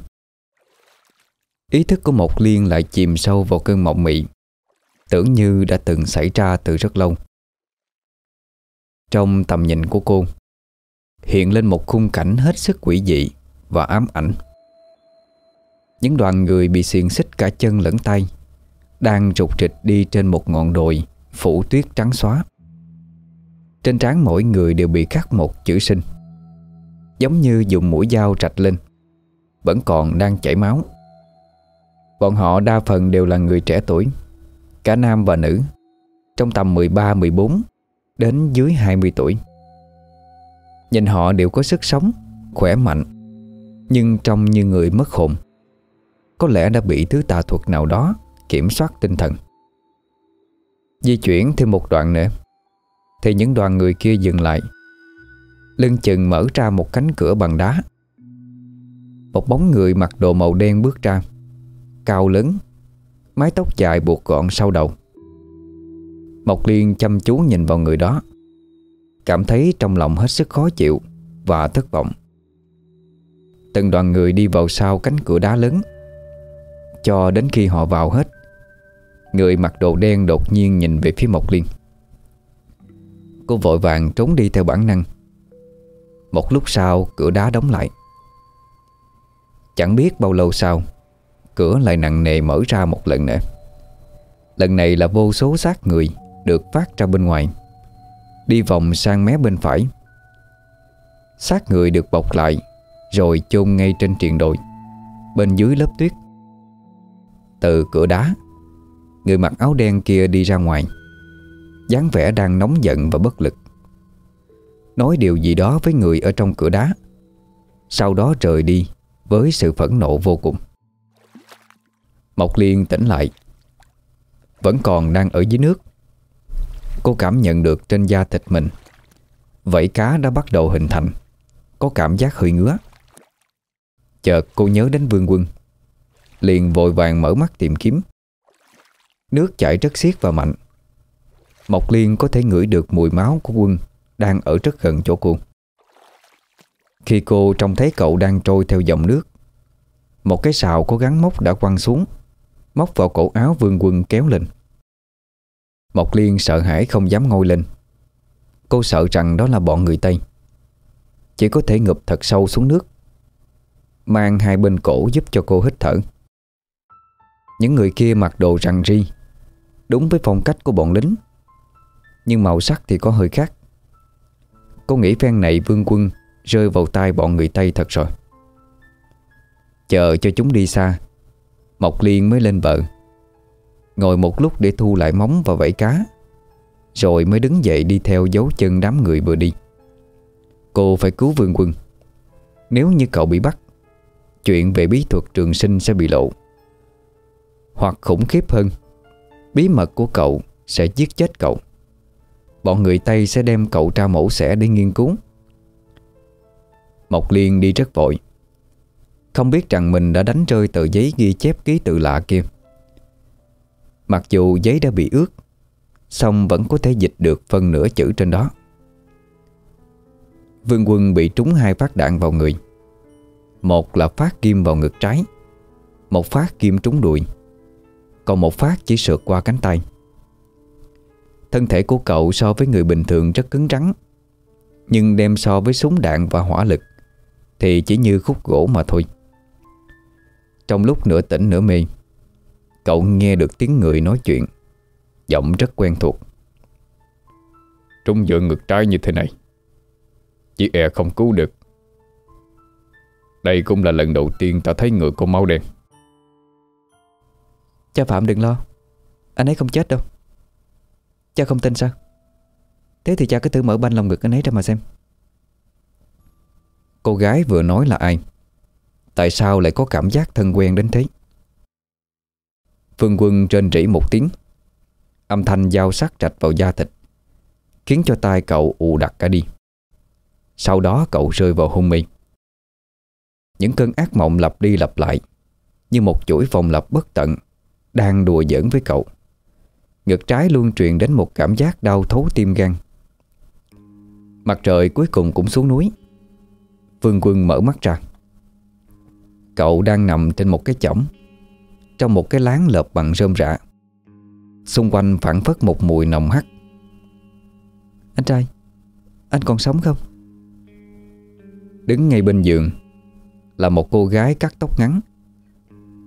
Ý thức của Mộc Liên lại chìm sâu vào cơn mộng mị, Tưởng như đã từng xảy ra từ rất lâu. Trong tầm nhìn của cô, Hiện lên một khung cảnh hết sức quỷ dị Và ám ảnh những đoàn người bị xiềng xích cả chân lẫn tay, Đang trục trịch đi trên một ngọn đồi Phủ tuyết trắng xóa. Trên trán mỗi người đều bị khắc một chữ sinh, Giống như dùng mũi dao trạch lên, Vẫn còn đang chảy máu. Bọn họ đa phần đều là người trẻ tuổi, Cả nam và nữ, Trong tầm 13-14 Đến dưới 20 tuổi. Nhìn họ đều có sức sống, Khỏe mạnh, Nhưng trông như người mất hồn có lẽ đã bị thứ tà thuật nào đó Kiểm soát tinh thần. Di chuyển thêm một đoạn nữa, Thì những đoàn người kia dừng lại. Lưng chừng mở ra một cánh cửa bằng đá. Một bóng người mặc đồ màu đen bước ra, Cao lớn, Mái tóc dài buộc gọn sau đầu. Mộc Liên chăm chú nhìn vào người đó, Cảm thấy trong lòng hết sức khó chịu Và thất vọng. Từng đoàn người đi vào sau cánh cửa đá lớn cho đến khi họ vào hết. Người mặc đồ đen đột nhiên nhìn về phía Mộc Liên. Cô vội vàng trốn đi theo bản năng. Một lúc sau, cửa đá đóng lại. Chẳng biết bao lâu sau, Cửa lại nặng nề mở ra một lần nữa. Lần này là vô số xác người Được phát ra bên ngoài, Đi vòng sang mé bên phải. Xác người được bọc lại, Rồi chôn ngay trên triền đồi, Bên dưới lớp tuyết. Từ cửa đá. Người mặc áo đen kia đi ra ngoài. Dáng vẻ đang nóng giận và bất lực. Nói điều gì đó với người ở trong cửa đá. Sau đó rời đi Với sự phẫn nộ vô cùng. Mộc Liên tỉnh lại. Vẫn còn đang ở dưới nước. Cô cảm nhận được trên da thịt mình. Vảy cá đã bắt đầu hình thành. Có cảm giác hơi ngứa. Chợt cô nhớ đến vương quân. Liền vội vàng mở mắt tìm kiếm. Nước chảy rất xiết và mạnh. Mộc Liên có thể ngửi được mùi máu của quân Đang ở rất gần chỗ cô. Khi cô trông thấy cậu đang trôi theo dòng nước, Một cái sào có gắn móc đã quăng xuống, Móc vào cổ áo vương quân kéo lên. Mộc Liên sợ hãi không dám ngồi lên. Cô sợ rằng đó là bọn người Tây. Chỉ có thể ngập thật sâu xuống nước, Mang hai bên cổ giúp cho cô hít thở. Những người kia mặc đồ rằn ri. Đúng với phong cách của bọn lính. Nhưng màu sắc thì có hơi khác. Cô nghĩ phen này vương quân Rơi vào tay bọn người Tây thật rồi. Chờ cho chúng đi xa, Mộc Liên mới lên bờ. Ngồi một lúc để thu lại móng và vẫy cá, Rồi mới đứng dậy đi theo dấu chân đám người vừa đi. Cô phải cứu vương quân. Nếu như cậu bị bắt, Chuyện về bí thuật trường sinh sẽ bị lộ. Hoặc khủng khiếp hơn. Bí mật của cậu sẽ giết chết cậu. Bọn người Tây sẽ đem cậu ra mẫu xẻ để nghiên cứu. Mộc Liên đi rất vội. Không biết rằng mình đã đánh rơi tờ giấy ghi chép ký tự lạ kia. Mặc dù giấy đã bị ướt Xong vẫn có thể dịch được phần nửa chữ trên đó. Vương quân bị trúng hai phát đạn vào người. Một là phát kim vào ngực trái, Một phát kim trúng đùi. Còn một phát chỉ sượt qua cánh tay. Thân thể của cậu so với người bình thường rất cứng rắn, Nhưng đem so với súng đạn và hỏa lực Thì chỉ như khúc gỗ mà thôi. Trong lúc nửa tỉnh nửa mê, Cậu nghe được tiếng người nói chuyện, Giọng rất quen thuộc. Trung dựa ngực trái như thế này, Chỉ e không cứu được. Đây cũng là lần đầu tiên ta thấy người có máu đen. Cha Phạm đừng lo. Anh ấy không chết đâu. Cha không tin sao? Thế thì cha cứ thử mở banh lòng ngực anh ấy ra mà xem. Cô gái vừa nói là ai? Tại sao lại có cảm giác thân quen đến thế? Phương Quân trên rỉ một tiếng. Âm thanh dao sắc trạch vào da thịt, Khiến cho tai cậu ù đặc cả đi. Sau đó cậu rơi vào hôn mê. Những cơn ác mộng lặp đi lặp lại, Như một chuỗi vòng lặp bất tận. Đang đùa giỡn với cậu. Ngực trái luôn truyền đến một cảm giác đau thấu tim gan. Mặt trời cuối cùng cũng xuống núi. Phương Quân mở mắt ra. Cậu đang nằm trên một cái chõng, trong một cái láng lợp bằng rơm rạ Xung quanh phản phất một mùi nồng hắc. Anh trai, Anh còn sống không? Đứng ngay bên giường, Là một cô gái cắt tóc ngắn.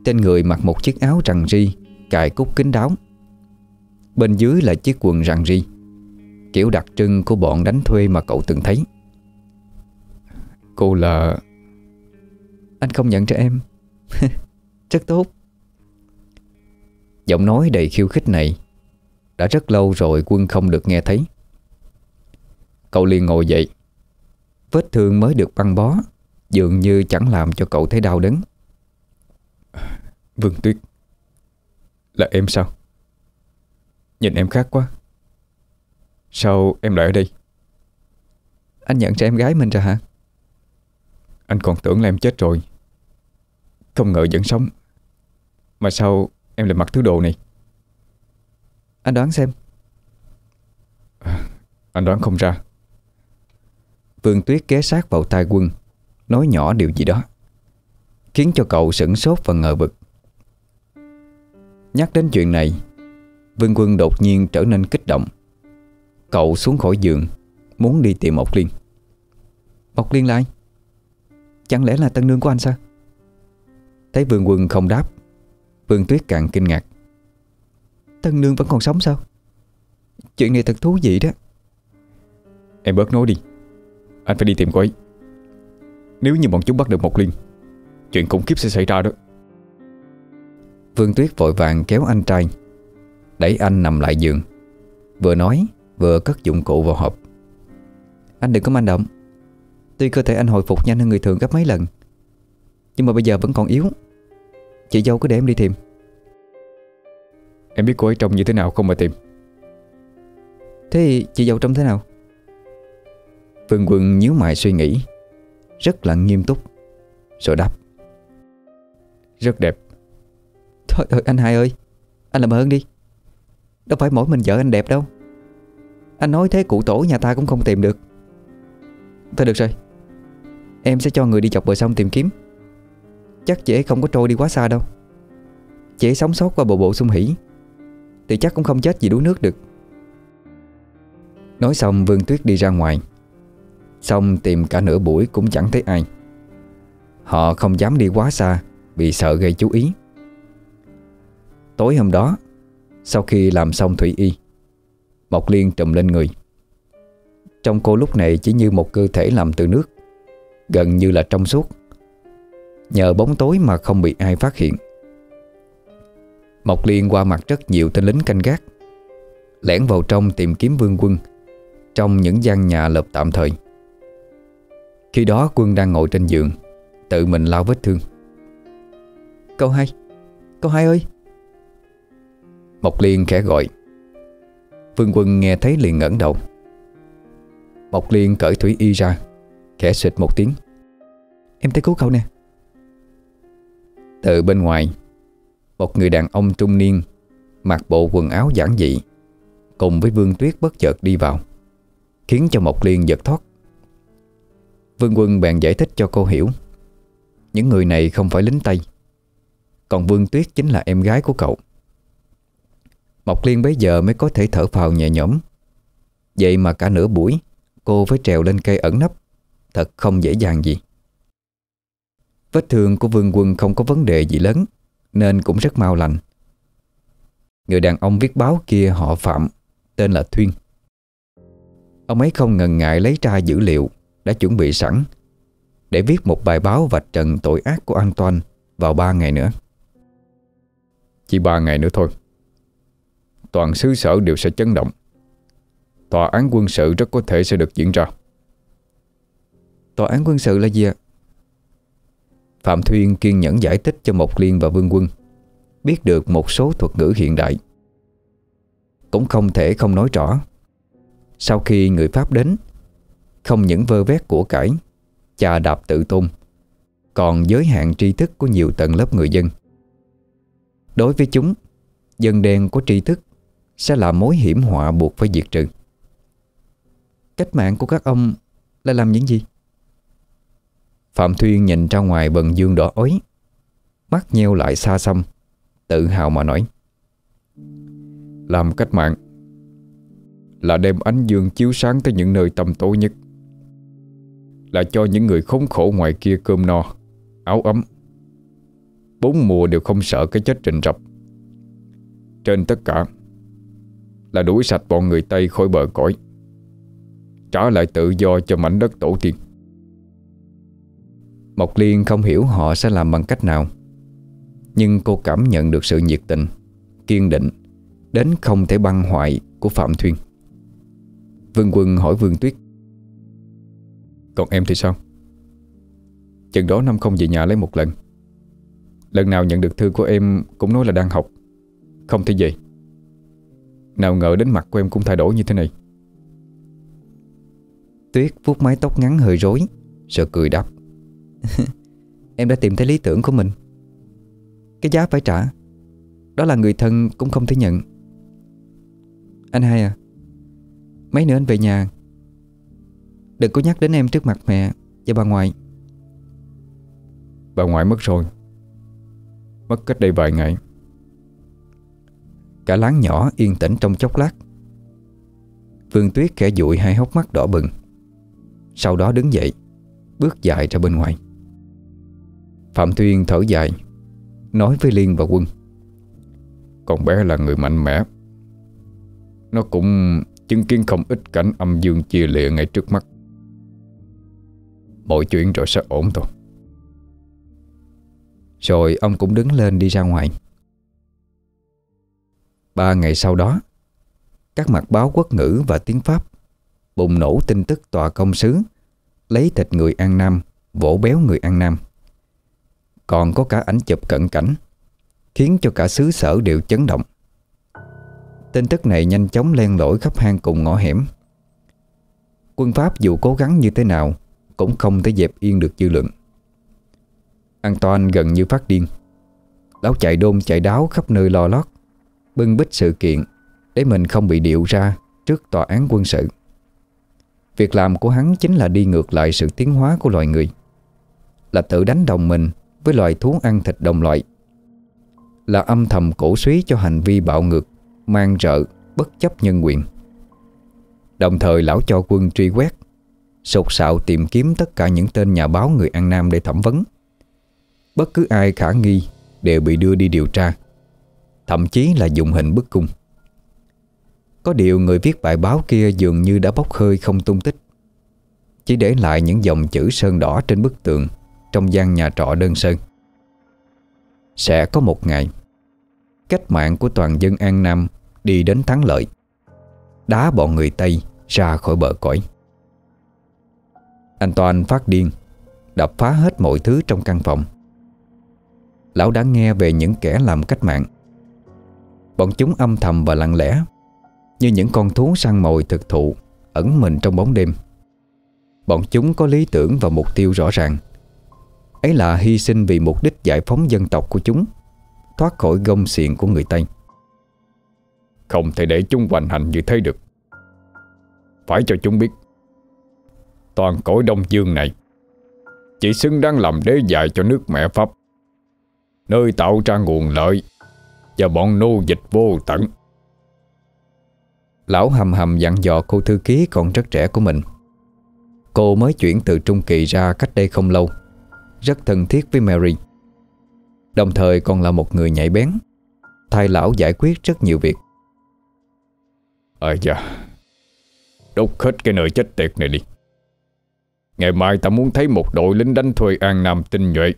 Trên người mặc một chiếc áo rằn ri, Cài cúc kính đáo. Bên dưới là chiếc quần rằn ri. Kiểu đặc trưng của bọn đánh thuê mà cậu từng thấy. Cô là Anh không nhận ra em. Rất tốt. Giọng nói đầy khiêu khích này Đã rất lâu rồi quân không được nghe thấy. Cậu liền ngồi dậy. Vết thương mới được băng bó, Dường như chẳng làm cho cậu thấy đau đớn. Vương Tuyết. Là em sao? Nhìn em khác quá. Sao em lại ở đây? Anh nhận ra em gái mình rồi hả? Anh còn tưởng là em chết rồi. Không ngờ vẫn sống. Mà sao Em lại mặc thứ đồ này? Anh đoán xem. Anh đoán không ra. Vương Tuyết ghé sát vào tai quân Nói nhỏ điều gì đó Khiến cho cậu sửng sốt và ngờ vực Nhắc đến chuyện này, Vương Quân đột nhiên trở nên kích động. Cậu xuống khỏi giường, Muốn đi tìm Mộc Liên. Mộc Liên là ai? Chẳng lẽ là tân nương của anh sao? Thấy Vương Quân không đáp, Vương Tuyết càng kinh ngạc. Tân nương vẫn còn sống sao? Chuyện này thật thú vị đó. Em bớt nói đi, Anh phải đi tìm cô ấy. Nếu như bọn chúng bắt được Mộc Liên, Chuyện khủng khiếp sẽ xảy ra đó. Vương Tuyết vội vàng kéo anh trai. Đẩy anh nằm lại giường. Vừa nói vừa cất dụng cụ vào hộp. Anh đừng có manh động. Tuy cơ thể anh hồi phục nhanh hơn người thường gấp mấy lần Nhưng mà bây giờ vẫn còn yếu. Chị dâu cứ để em đi tìm. Em biết cô ấy trông như thế nào không mà tìm? Thế chị dâu trông thế nào? Vương Quân nhíu mày suy nghĩ. Rất là nghiêm túc. Rồi đáp. Rất đẹp Thôi, thôi anh hai ơi. Anh làm ơn đi. Đâu phải mỗi mình vợ anh đẹp đâu. Anh nói thế cụ tổ nhà ta cũng không tìm được. Thôi được rồi. Em sẽ cho người đi chọc bờ sông tìm kiếm. Chắc dễ không có trôi đi quá xa đâu. Dễ sống sót qua bộ bộ sung hỉ Thì chắc cũng không chết vì đuối nước được. Nói xong Vương Tuyết đi ra ngoài. Xong tìm cả nửa buổi cũng chẳng thấy ai. Họ không dám đi quá xa Vì sợ gây chú ý. Tối hôm đó, Sau khi làm xong thủy y, Mộc Liên trùm lên người. Trong cô lúc này chỉ như một cơ thể làm từ nước, Gần như là trong suốt. Nhờ bóng tối mà không bị ai phát hiện. Mộc Liên qua mặt rất nhiều tên lính canh gác, Lẻn vào trong tìm kiếm vương quân Trong những gian nhà lợp tạm thời. Khi đó quân đang ngồi trên giường, Tự mình lao vết thương. Cậu hai Cậu hai ơi Mộc Liên khẽ gọi. Vương quân nghe thấy liền ngẩng đầu. Mộc Liên cởi thủy y ra, Khẽ xịt một tiếng. Em tới cứu cậu nè. Từ bên ngoài, Một người đàn ông trung niên, Mặc bộ quần áo giản dị, Cùng với Vương Tuyết bất chợt đi vào, Khiến cho Mộc Liên giật thoát. Vương Quân bèn giải thích cho cô hiểu, Những người này không phải lính Tây, Còn Vương Tuyết chính là em gái của cậu. Mộc Liên bấy giờ mới có thể thở phào nhẹ nhõm. Vậy mà cả nửa buổi, Cô phải trèo lên cây ẩn nấp, Thật không dễ dàng gì. Vết thương của Vương Quân không có vấn đề gì lớn, Nên cũng rất mau lành. Người đàn ông viết báo kia họ Phạm, Tên là Thuyên. Ông ấy không ngần ngại lấy ra dữ liệu Đã chuẩn bị sẵn Để viết một bài báo vạch trần tội ác của Antoine Vào ba ngày nữa. Chỉ ba ngày nữa thôi. Toàn xứ sở đều sẽ chấn động. Tòa án quân sự rất có thể sẽ được diễn ra. Tòa án quân sự là gì ạ? Phạm Thuyên kiên nhẫn giải thích cho Mộc Liên và Vương Quân Biết được một số thuật ngữ hiện đại. Cũng không thể không nói rõ. Sau khi người Pháp đến Không những vơ vét của cải Chà đạp tự tôn Còn giới hạn tri thức của nhiều tầng lớp người dân. Đối với chúng Dân đen có tri thức sẽ là mối hiểm họa buộc phải diệt trừ. Cách mạng của các ông là làm những gì? Phạm Thuyên nhìn ra ngoài bần dương đỏ ối Mắt nheo lại xa xăm, Tự hào mà nói. Làm cách mạng Là đem ánh dương chiếu sáng tới những nơi tầm tối nhất, Là cho những người khốn khổ ngoài kia cơm no, Áo ấm. Bốn mùa đều không sợ cái chết rình rập. Trên tất cả là đuổi sạch bọn người Tây khỏi bờ cõi. Trả lại tự do cho mảnh đất tổ tiên. Mộc Liên không hiểu họ sẽ làm bằng cách nào, Nhưng cô cảm nhận được sự nhiệt tình, Kiên định, Đến không thể băng hoại của Phạm Thuyên. Vương Quân hỏi Vương Tuyết, Còn em thì sao? Chừng đó năm không về nhà lấy một lần. Lần nào nhận được thư của em Cũng nói là đang học, Không thể về. Nào ngờ đến mặt của em cũng thay đổi như thế này. Tuyết vuốt mái tóc ngắn hơi rối Rồi cười đáp. Em đã tìm thấy lý tưởng của mình. Cái giá phải trả. Đó là người thân cũng không thể nhận. Anh hai à Mấy nữa anh về nhà. Đừng có nhắc đến em trước mặt mẹ Và bà ngoại. Bà ngoại mất rồi. Mất cách đây vài ngày Cả láng nhỏ yên tĩnh trong chốc lát. Vương Tuyết khẽ dụi hai hốc mắt đỏ bừng. Sau đó đứng dậy, Bước dài ra bên ngoài. Phạm Thuyên thở dài, Nói với Liên và Quân, Con bé là người mạnh mẽ. Nó cũng chứng kiến không ít cảnh âm dương chia lịa ngay trước mắt. Mọi chuyện rồi sẽ ổn thôi. Rồi ông cũng đứng lên đi ra ngoài. Ba ngày sau đó, Các mặt báo quốc ngữ và tiếng Pháp Bùng nổ tin tức tòa công sứ, Lấy thịt người An Nam, Vỗ béo người An Nam. Còn có cả ảnh chụp cận cảnh, Khiến cho cả xứ sở đều chấn động. Tin tức này nhanh chóng len lỏi khắp hang cùng ngõ hẻm. Quân Pháp dù cố gắng như thế nào Cũng không thể dẹp yên được dư luận. An Toàn gần như phát điên, Lão chạy đôn chạy đáo khắp nơi lo lót. Bưng bít sự kiện Để mình không bị điệu ra Trước tòa án quân sự. Việc làm của hắn chính là đi ngược lại sự tiến hóa của loài người, Là tự đánh đồng mình Với loài thú ăn thịt đồng loại, Là âm thầm cổ suý cho hành vi bạo ngược, Mang rợ, Bất chấp nhân quyền. Đồng thời lão cho quân truy quét Sột sạo tìm kiếm tất cả những tên nhà báo người An Nam để thẩm vấn. Bất cứ ai khả nghi Đều bị đưa đi điều tra. Thậm chí là dùng hình bức cung. Có điều người viết bài báo kia dường như đã bốc hơi không tung tích. Chỉ để lại những dòng chữ sơn đỏ trên bức tường Trong gian nhà trọ đơn sơn Sẽ có một ngày, Cách mạng của toàn dân An Nam Đi đến thắng lợi. Đá bọn người Tây ra khỏi bờ cõi. Anh Toàn phát điên Đập phá hết mọi thứ trong căn phòng. Lão đã nghe về những kẻ làm cách mạng. Bọn chúng âm thầm và lặng lẽ, Như những con thú săn mồi thực thụ, Ẩn mình trong bóng đêm. Bọn chúng có lý tưởng và mục tiêu rõ ràng. Ấy là hy sinh vì mục đích giải phóng dân tộc của chúng, Thoát khỏi gông xiềng của người Tây. Không thể để chúng hoành hành như thế được. Phải cho chúng biết, Toàn cõi Đông Dương này Chỉ xứng đáng làm đế dạy cho nước mẹ Pháp, Nơi tạo ra nguồn lợi và bọn nô dịch vô tận. Lão hầm hầm dặn dò cô thư ký còn rất trẻ của mình. Cô mới chuyển từ Trung Kỳ ra cách đây không lâu. Rất thân thiết với Mary. Đồng thời còn là một người nhạy bén. Thay lão giải quyết rất nhiều việc. Ơi da. Đốt hết cái nơi chết tiệt này đi. Ngày mai ta muốn thấy một đội lính đánh thuê An Nam tinh nhuệ.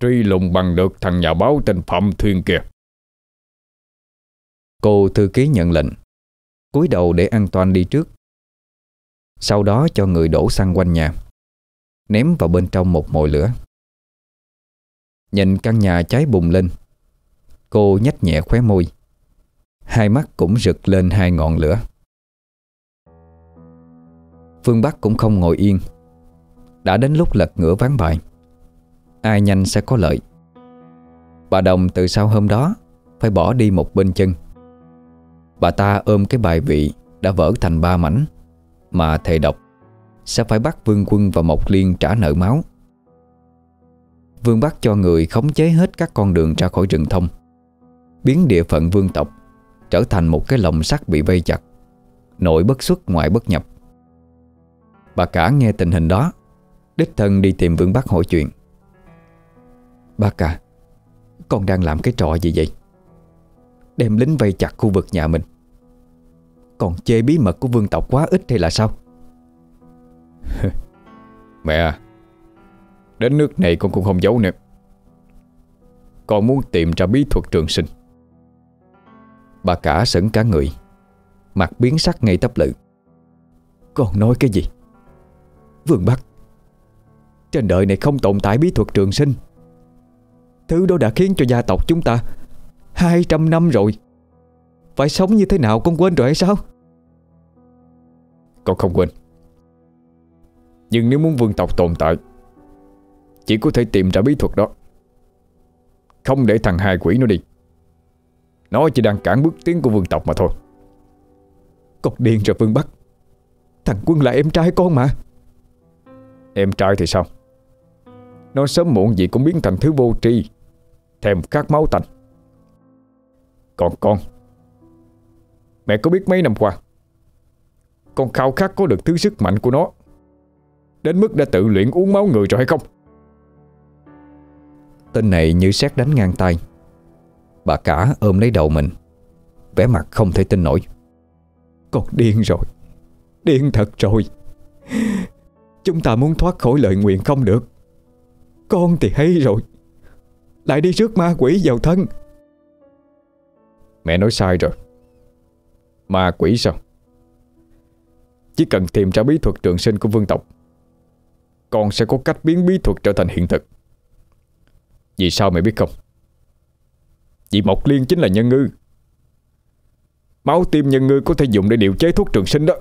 Truy lùng bằng được thằng nhà báo tên Phạm Thuyên kia Cô thư ký nhận lệnh, cúi đầu để an toàn đi trước. Sau đó cho người đổ xăng quanh nhà, Ném vào bên trong một mồi lửa. Nhìn căn nhà cháy bùng lên, Cô nhếch nhẹ khóe môi, Hai mắt cũng rực lên hai ngọn lửa. Phương Bắc cũng không ngồi yên, Đã đến lúc lật ngửa ván bài. Ai nhanh sẽ có lợi. Bà Đồng từ sau hôm đó Phải bỏ đi một bên chân. Bà ta ôm cái bài vị Đã vỡ thành ba mảnh Mà thề độc Sẽ phải bắt Vương Quân và Mộc Liên trả nợ máu. Vương Bắc cho người khống chế hết các con đường ra khỏi rừng thông, Biến địa phận vương tộc Trở thành một cái lồng sắt bị vây chặt Nội bất xuất ngoại bất nhập. Bà cả nghe tình hình đó, Đích thân đi tìm Vương Bắc hỏi chuyện. Bác à Con đang làm cái trò gì vậy? Đem lính vây chặt khu vực nhà mình. Còn chê bí mật của vương tộc quá ít hay là sao? Mẹ à Đến nước này con cũng không giấu nữa. Con muốn tìm ra bí thuật trường sinh. Bà cả sững cả người Mặt biến sắc ngay tấp lự. Con nói cái gì? Vương Bắc Trên đời này không tồn tại bí thuật trường sinh Thứ đó đã khiến cho gia tộc chúng ta 200 năm rồi. Phải sống như thế nào con quên rồi hay sao? Con không quên. Nhưng nếu muốn vương tộc tồn tại Chỉ có thể tìm ra bí thuật đó. Không để thằng hai quỷ nó đi. Nó chỉ đang cản bước tiến của vương tộc mà thôi. Con điên rồi Vương Bắc. Thằng Quân là em trai con mà. Em trai thì sao? Nó sớm muộn gì cũng biến thành thứ vô tri Thèm khát máu tanh. Còn con, Mẹ có biết mấy năm qua, Con khao khát có được thứ sức mạnh của nó, Đến mức đã tự luyện uống máu người rồi hay không? Tên này như xét đánh ngang tay. Bà cả ôm lấy đầu mình, vẻ mặt không thể tin nổi. Con điên rồi, Điên thật rồi. Chúng ta muốn thoát khỏi lợi nguyện không được. Con thì hay rồi. Lại đi rước ma quỷ vào thân. Mẹ nói sai rồi. Ma quỷ sao? Chỉ cần tìm ra bí thuật trường sinh của vương tộc, Con sẽ có cách biến bí thuật trở thành hiện thực. Vì sao mẹ biết không? Vì Mộc Liên chính là nhân ngư. Máu tim nhân ngư có thể dùng để điều chế thuốc trường sinh đó.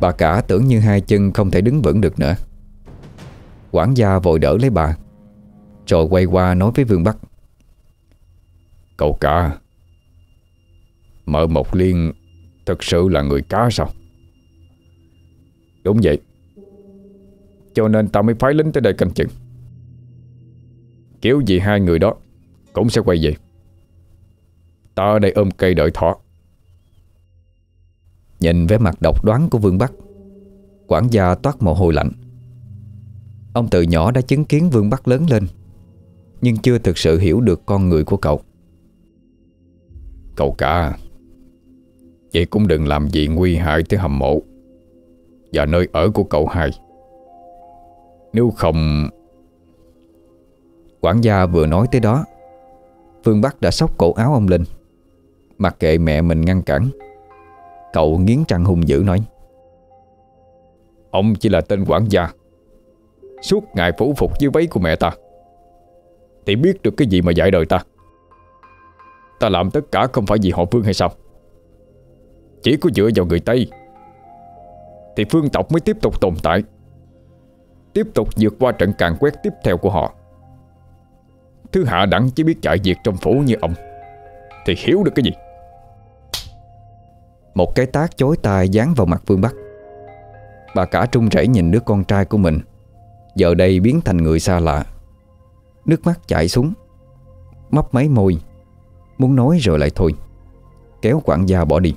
Bà cả tưởng như hai chân không thể đứng vững được nữa. Quản gia vội đỡ lấy bà. Rồi quay qua nói với Vương Bắc. Cậu cả Mợ Mộc Liên Thực sự là người cá sao? Đúng vậy. Cho nên tao mới phái lính tới đây canh chừng. Kiểu gì hai người đó Cũng sẽ quay về. Ta ở đây ôm cây đợi thọ Nhìn vẻ mặt độc đoán của Vương Bắc Quản gia toát mồ hôi lạnh. Ông từ nhỏ đã chứng kiến Vương Bắc lớn lên nhưng chưa thực sự hiểu được con người của cậu. Cậu cả, Vậy cũng đừng làm gì nguy hại tới hầm mộ Và nơi ở của cậu hai Nếu không, Quản gia vừa nói tới đó, phương Bắc đã sóc cổ áo ông Linh Mặc kệ mẹ mình ngăn cản. Cậu nghiến răng hung dữ nói, Ông chỉ là tên quản gia, Suốt ngày phủ phục dưới váy của mẹ ta. Thì biết được cái gì mà dạy đời ta? Ta làm tất cả không phải vì họ phương hay sao? Chỉ có dựa vào người Tây. Thì phương tộc mới tiếp tục tồn tại. Tiếp tục vượt qua trận càn quét tiếp theo của họ. Thứ hạ đẳng chỉ biết chạy việc trong phủ như ông. Thì hiểu được cái gì? Một cái tác chối tai dán vào mặt Vương Bắc. Bà cả trung rẩy nhìn đứa con trai của mình. Giờ đây biến thành người xa lạ. Nước mắt chảy xuống. Mấp máy môi. Muốn nói rồi lại thôi. Kéo quản gia bỏ đi.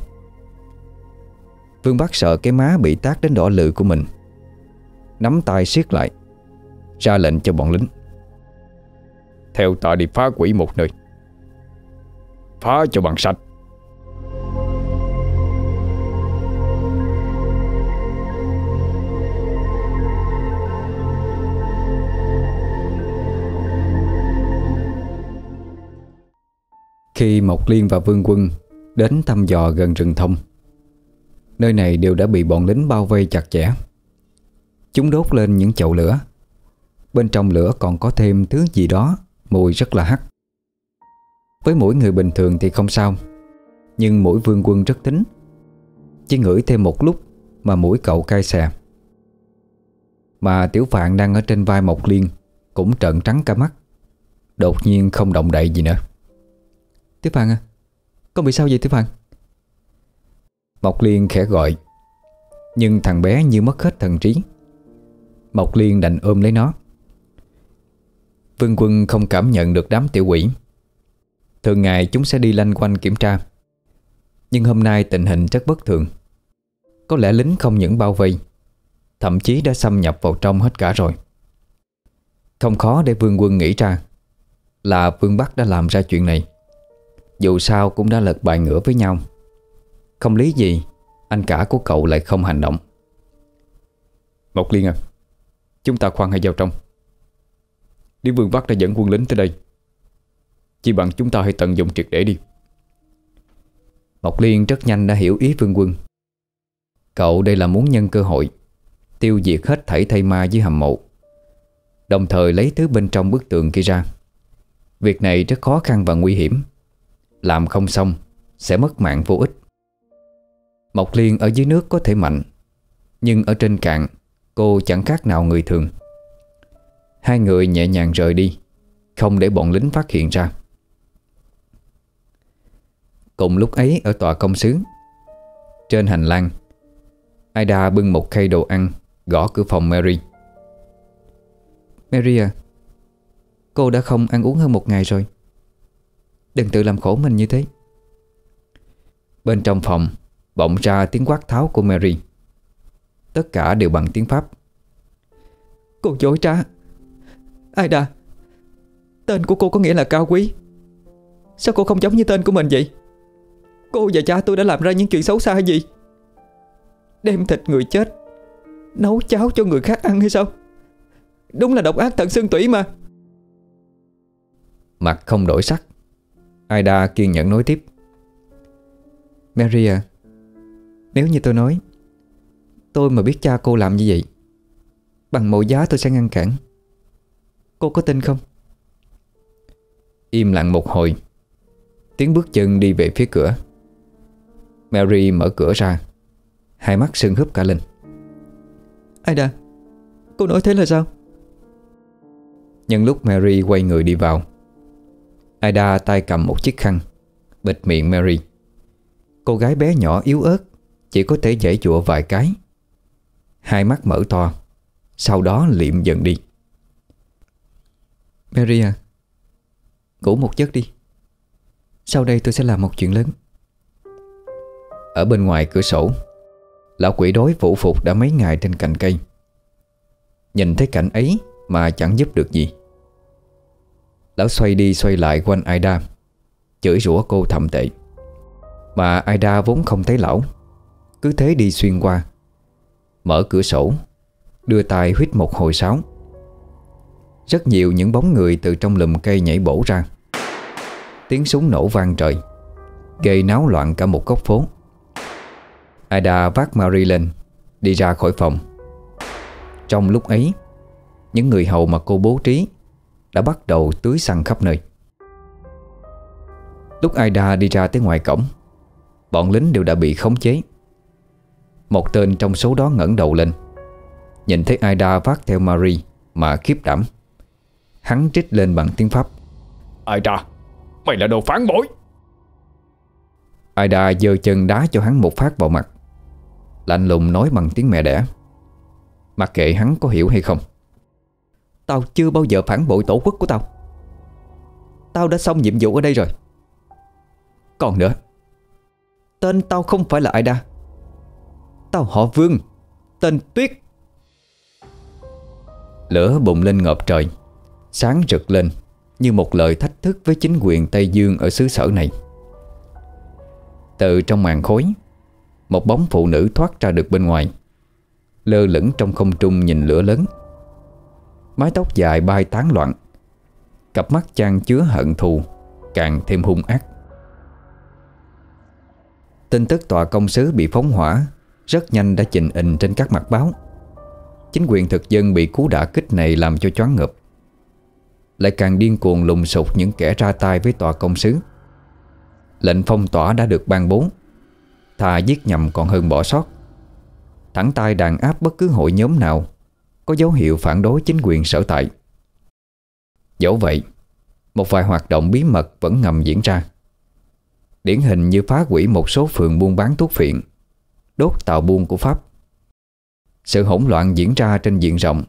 Vương Bắc sợ cái má bị tác đến đỏ lự của mình. Nắm tay siết lại. Ra lệnh cho bọn lính. Theo ta đi phá quỷ một nơi. Phá cho bằng sạch. Khi Mộc Liên và Vương Quân Đến thăm dò gần rừng thông. Nơi này đều đã bị bọn lính bao vây chặt chẽ. Chúng đốt lên những chậu lửa. Bên trong lửa còn có thêm thứ gì đó, Mùi rất là hắc. Với mỗi người bình thường thì không sao, Nhưng mỗi vương quân rất tính. Chỉ ngửi thêm một lúc Mà mũi cậu cay xè. Mà tiểu phạn đang ở trên vai Mộc Liên Cũng trợn trắng cả mắt, Đột nhiên không động đậy gì nữa. Tiểu Phạn à Con bị sao vậy Tiểu Phạn Mộc Liên khẽ gọi, Nhưng thằng bé như mất hết thần trí. Mộc Liên đành ôm lấy nó. Vương quân không cảm nhận được đám tiểu quỷ. Thường ngày chúng sẽ đi lanh quanh kiểm tra, Nhưng hôm nay tình hình rất bất thường. Có lẽ lính không những bao vây, Thậm chí đã xâm nhập vào trong hết cả rồi. Không khó để vương quân nghĩ ra Là vương Bắc đã làm ra chuyện này. Dù sao cũng đã lật bài ngửa với nhau. Không lý gì, Anh cả của cậu lại không hành động. Mộc Liên à Chúng ta khoan hay vào trong. Đi Vương Bắc đã dẫn quân lính tới đây. Chỉ bằng chúng ta hãy tận dụng triệt để đi. Mộc Liên rất nhanh đã hiểu ý Vương Quân. Cậu đây là muốn nhân cơ hội, Tiêu diệt hết thảy thây ma dưới hầm mộ, Đồng thời lấy thứ bên trong bức tường kia ra. Việc này rất khó khăn và nguy hiểm. Làm không xong, Sẽ mất mạng vô ích. Mộc Liên ở dưới nước có thể mạnh, Nhưng ở trên cạn, Cô chẳng khác nào người thường. Hai người nhẹ nhàng rời đi, Không để bọn lính phát hiện ra. Cùng lúc ấy ở tòa công sứ Trên hành lang, Aida bưng một khay đồ ăn, Gõ cửa phòng Mary. Mary à Cô đã không ăn uống hơn một ngày rồi. Đừng tự làm khổ mình như thế. Bên trong phòng, Bỗng ra tiếng quát tháo của Mary. Tất cả đều bằng tiếng Pháp. Cô dối trá. Aida Tên của cô có nghĩa là cao quý. Sao cô không giống như tên của mình vậy? Cô và cha tôi đã làm ra những chuyện xấu xa hay gì? Đem thịt người chết, Nấu cháo cho người khác ăn hay sao? Đúng là độc ác tận xương tủy mà. Mặt không đổi sắc. Aida kiên nhẫn nói tiếp. Mary à Nếu như tôi nói Tôi mà biết cha cô làm như vậy Bằng mọi giá tôi sẽ ngăn cản. Cô có tin không? Im lặng một hồi. Tiếng bước chân đi về phía cửa. Mary mở cửa ra. Hai mắt sưng húp cả lên. Aida Cô nói thế là sao? Nhân lúc Mary quay người đi vào Aida tay cầm một chiếc khăn, Bịt miệng Mary. Cô gái bé nhỏ yếu ớt, Chỉ có thể dễ dụa vài cái. Hai mắt mở to, Sau đó liệm dần đi. Mary à Ngủ một giấc đi. Sau đây tôi sẽ làm một chuyện lớn. Ở bên ngoài cửa sổ, Lão quỷ đói vũ phục đã mấy ngày trên cành cây. Nhìn thấy cảnh ấy Mà chẳng giúp được gì. Lão xoay đi xoay lại quanh Aida, Chửi rủa cô thậm tệ. Mà Aida vốn không thấy lão, Cứ thế đi xuyên qua, Mở cửa sổ, Đưa tay huyết một hồi sáo. Rất nhiều những bóng người từ trong lùm cây nhảy bổ ra. Tiếng súng nổ vang trời, Gây náo loạn cả một góc phố. Aida vác Marie lên Đi ra khỏi phòng. Trong lúc ấy, Những người hầu mà cô bố trí đã bắt đầu tưới xăng khắp nơi. Lúc Aida đi ra tới ngoài cổng Bọn lính đều đã bị khống chế. Một tên trong số đó ngẩng đầu lên Nhìn thấy Aida vác theo Marie Mà khiếp đảm. Hắn trích lên bằng tiếng Pháp. Aida Mày là đồ phản bội. Aida giơ chân đá cho hắn một phát vào mặt Lạnh lùng nói bằng tiếng mẹ đẻ. Mặc kệ hắn có hiểu hay không Tao chưa bao giờ phản bội tổ quốc của tao. Tao đã xong nhiệm vụ ở đây rồi. Còn nữa, Tên tao không phải là Aida. Tao họ Vương, Tên Tuyết. Lửa bùng lên ngập trời, Sáng rực lên Như một lời thách thức với chính quyền Tây Dương Ở xứ sở này. Từ trong màn khối, Một bóng phụ nữ thoát ra được bên ngoài, Lơ lửng trong không trung nhìn lửa lớn. Mái tóc dài bay tán loạn. Cặp mắt trang chứa hận thù, Càng thêm hung ác. Tin tức tòa công sứ bị phóng hỏa, Rất nhanh đã trình in trên các mặt báo. Chính quyền thực dân bị cú đả kích này làm cho choáng ngợp. Lại càng điên cuồng lùng sục những kẻ ra tay với tòa công sứ. Lệnh phong tỏa đã được ban bố. Thà giết nhầm còn hơn bỏ sót. Thẳng tay đàn áp bất cứ hội nhóm nào. Có dấu hiệu phản đối chính quyền sở tại. Dẫu vậy, Một vài hoạt động bí mật vẫn ngầm diễn ra. Điển hình như phá hủy một số phường buôn bán thuốc phiện, Đốt tàu buôn của Pháp. Sự hỗn loạn diễn ra trên diện rộng,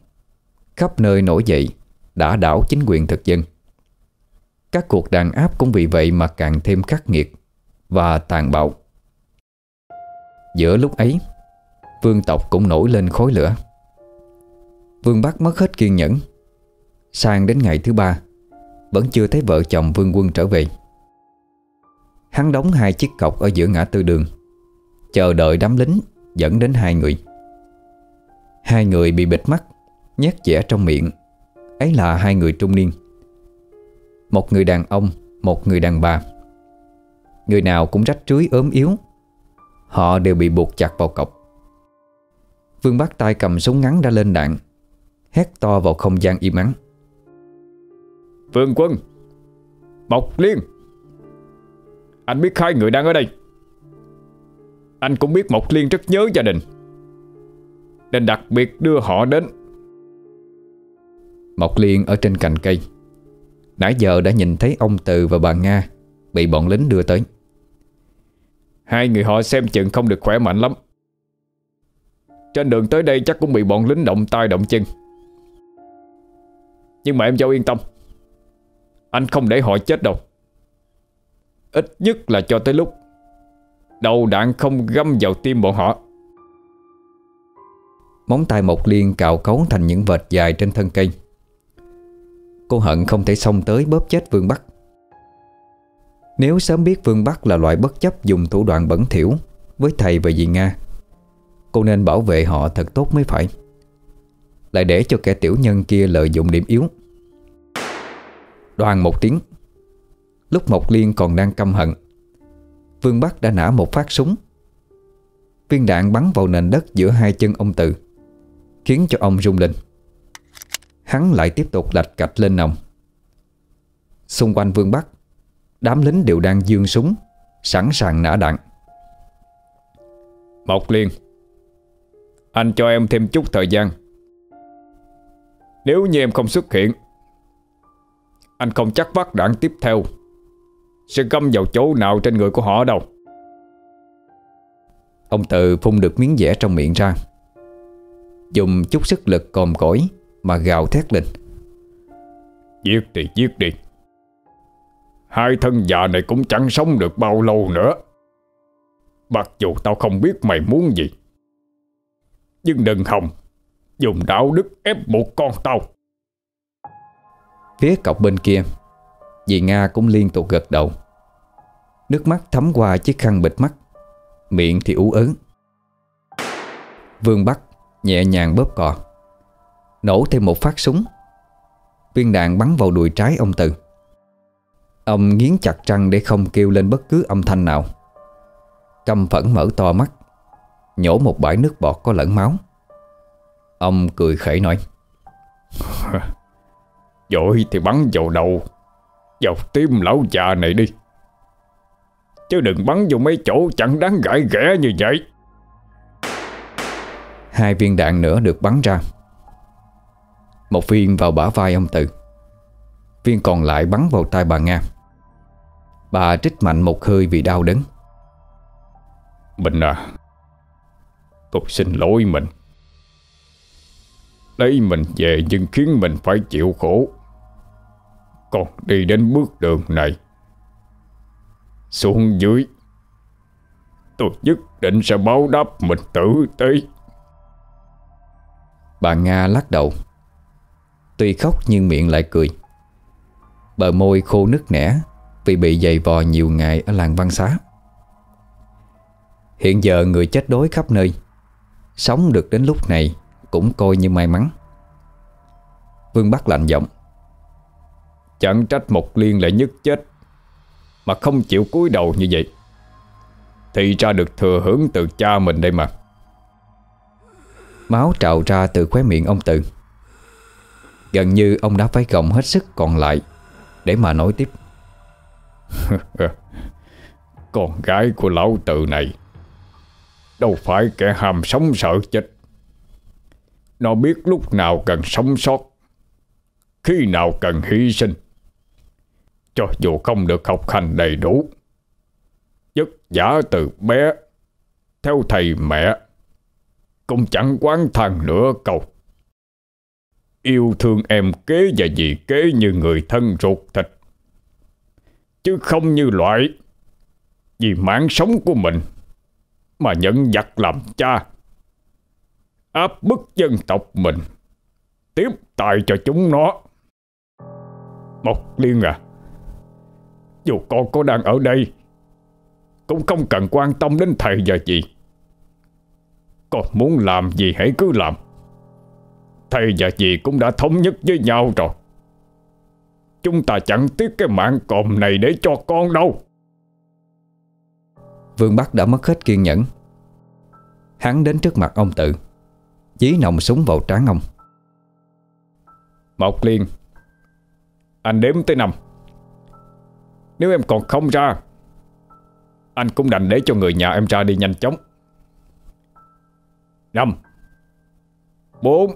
Khắp nơi nổi dậy, Đã đảo chính quyền thực dân. Các cuộc đàn áp cũng vì vậy mà càng thêm khắc nghiệt Và tàn bạo. Giữa lúc ấy, Vương tộc cũng nổi lên khối lửa. Vương Bắc mất hết kiên nhẫn. Sang đến ngày thứ ba, Vẫn chưa thấy vợ chồng Vương Quân trở về. Hắn đóng hai chiếc cọc ở giữa ngã tư đường, Chờ đợi đám lính Dẫn đến hai người. Hai người bị bịt mắt, Nhét dẻ trong miệng. Ấy là hai người trung niên. Một người đàn ông, Một người đàn bà. Người nào cũng rách rưới ốm yếu. Họ đều bị buộc chặt vào cọc. Vương Bắc tay cầm súng ngắn đã lên đạn. Hét to vào không gian im ắng. Vương quân Mộc Liên Anh biết hai người đang ở đây. Anh cũng biết Mộc Liên rất nhớ gia đình Nên đặc biệt đưa họ đến. Mộc Liên ở trên cành cây. Nãy giờ đã nhìn thấy ông Từ và bà Nga Bị bọn lính đưa tới. Hai người họ xem chừng không được khỏe mạnh lắm. Trên đường tới đây chắc cũng bị bọn lính động tay động chân nhưng mà em dâu yên tâm. Anh không để họ chết đâu. Ít nhất là cho tới lúc Đầu đạn không găm vào tim bọn họ. Móng tay Mộc Liên cạo cấu thành những vệt dài trên thân cây. Cô hận không thể xông tới bóp chết Vương Bắc. Nếu sớm biết Vương Bắc là loại bất chấp dùng thủ đoạn bẩn thỉu Với thầy và dì Nga, Cô nên bảo vệ họ thật tốt mới phải. Lại để cho kẻ tiểu nhân kia lợi dụng điểm yếu. Đoàn một tiếng. Lúc Mộc Liên còn đang căm hận Vương Bắc đã nã một phát súng. Viên đạn bắn vào nền đất giữa hai chân ông tự, Khiến cho ông rung lên. Hắn lại tiếp tục lạch cạch lên nòng. Xung quanh Vương Bắc Đám lính đều đang dương súng Sẵn sàng nã đạn. Mộc Liên Anh cho em thêm chút thời gian. Nếu như em không xuất hiện Anh không chắc vắt đạn tiếp theo. Sẽ găm vào chỗ nào trên người của họ đâu? Ông Từ phun được miếng dẻ trong miệng ra. Dùng chút sức lực còm cõi Mà gào thét lên. Giết đi giết đi. Hai thân già này cũng chẳng sống được bao lâu nữa. Mặc dù tao không biết mày muốn gì Nhưng đừng hòng Dùng đạo đức ép buộc con tao Phía cọc bên kia, Dì Nga cũng liên tục gật đầu. Nước mắt thấm qua chiếc khăn bịt mắt, Miệng thì ú ớn Vương Bắc nhẹ nhàng bóp cò, Nổ thêm một phát súng. Viên đạn bắn vào đùi trái ông Từ. Ông nghiến chặt răng để không kêu lên bất cứ âm thanh nào. Căm phẫn mở to mắt, Nhổ một bãi nước bọt có lẫn máu. Ông cười khẩy nói. Dội thì bắn vào đầu. Vào tim lão già này đi. Chứ đừng bắn vô mấy chỗ chẳng đáng gãi ghẻ như vậy. Hai viên đạn nữa được bắn ra. Một viên vào bả vai ông Từ. Viên còn lại bắn vào tay bà Nga. Bà trích mạnh một hơi vì đau đớn. Mình à Tôi xin lỗi mình Lấy mình về nhưng khiến mình phải chịu khổ. Còn đi đến bước đường này. Xuống dưới. Tôi nhất định sẽ báo đáp mình tử tế. Bà Nga lắc đầu. Tuy khóc nhưng miệng lại cười. Bờ môi khô nứt nẻ Vì bị dày vò nhiều ngày ở làng văn xá. Hiện giờ người chết đói khắp nơi. Sống được đến lúc này cũng coi như may mắn. Vương Bắc lạnh giọng, Chẳng trách một liên lại nhất chết, Mà không chịu cúi đầu như vậy. Thì ra được thừa hưởng từ cha mình đây mà. Máu trào ra từ khóe miệng ông Tự Gần như ông đã phải gồng hết sức còn lại Để mà nói tiếp. Con gái của lão tự này, Đâu phải kẻ hàm sống sợ chết. Nó biết lúc nào cần sống sót, Khi nào cần hy sinh Cho dù không được học hành đầy đủ, Vất giả từ bé, Theo thầy mẹ, Cũng chẳng quán thằng nữa cầu. Yêu thương em kế và dì kế như người thân ruột thịt, Chứ không như loại Vì mạng sống của mình Mà nhận giặc làm cha Áp bức dân tộc mình. Tiếp tài cho chúng nó. Mộc Liên à Dù con có đang ở đây, Cũng không cần quan tâm đến thầy và chị. Con muốn làm gì hãy cứ làm. Thầy và chị cũng đã thống nhất với nhau rồi. Chúng ta chẳng tiếc cái mạng còm này để cho con đâu. Vương Bắc đã mất hết kiên nhẫn. Hắn đến trước mặt ông tự. Dí nòng súng vào trán ông. Mộc Liên Anh đếm tới năm. Nếu em còn không ra Anh cũng đành để cho người nhà em ra đi nhanh chóng. Năm Bốn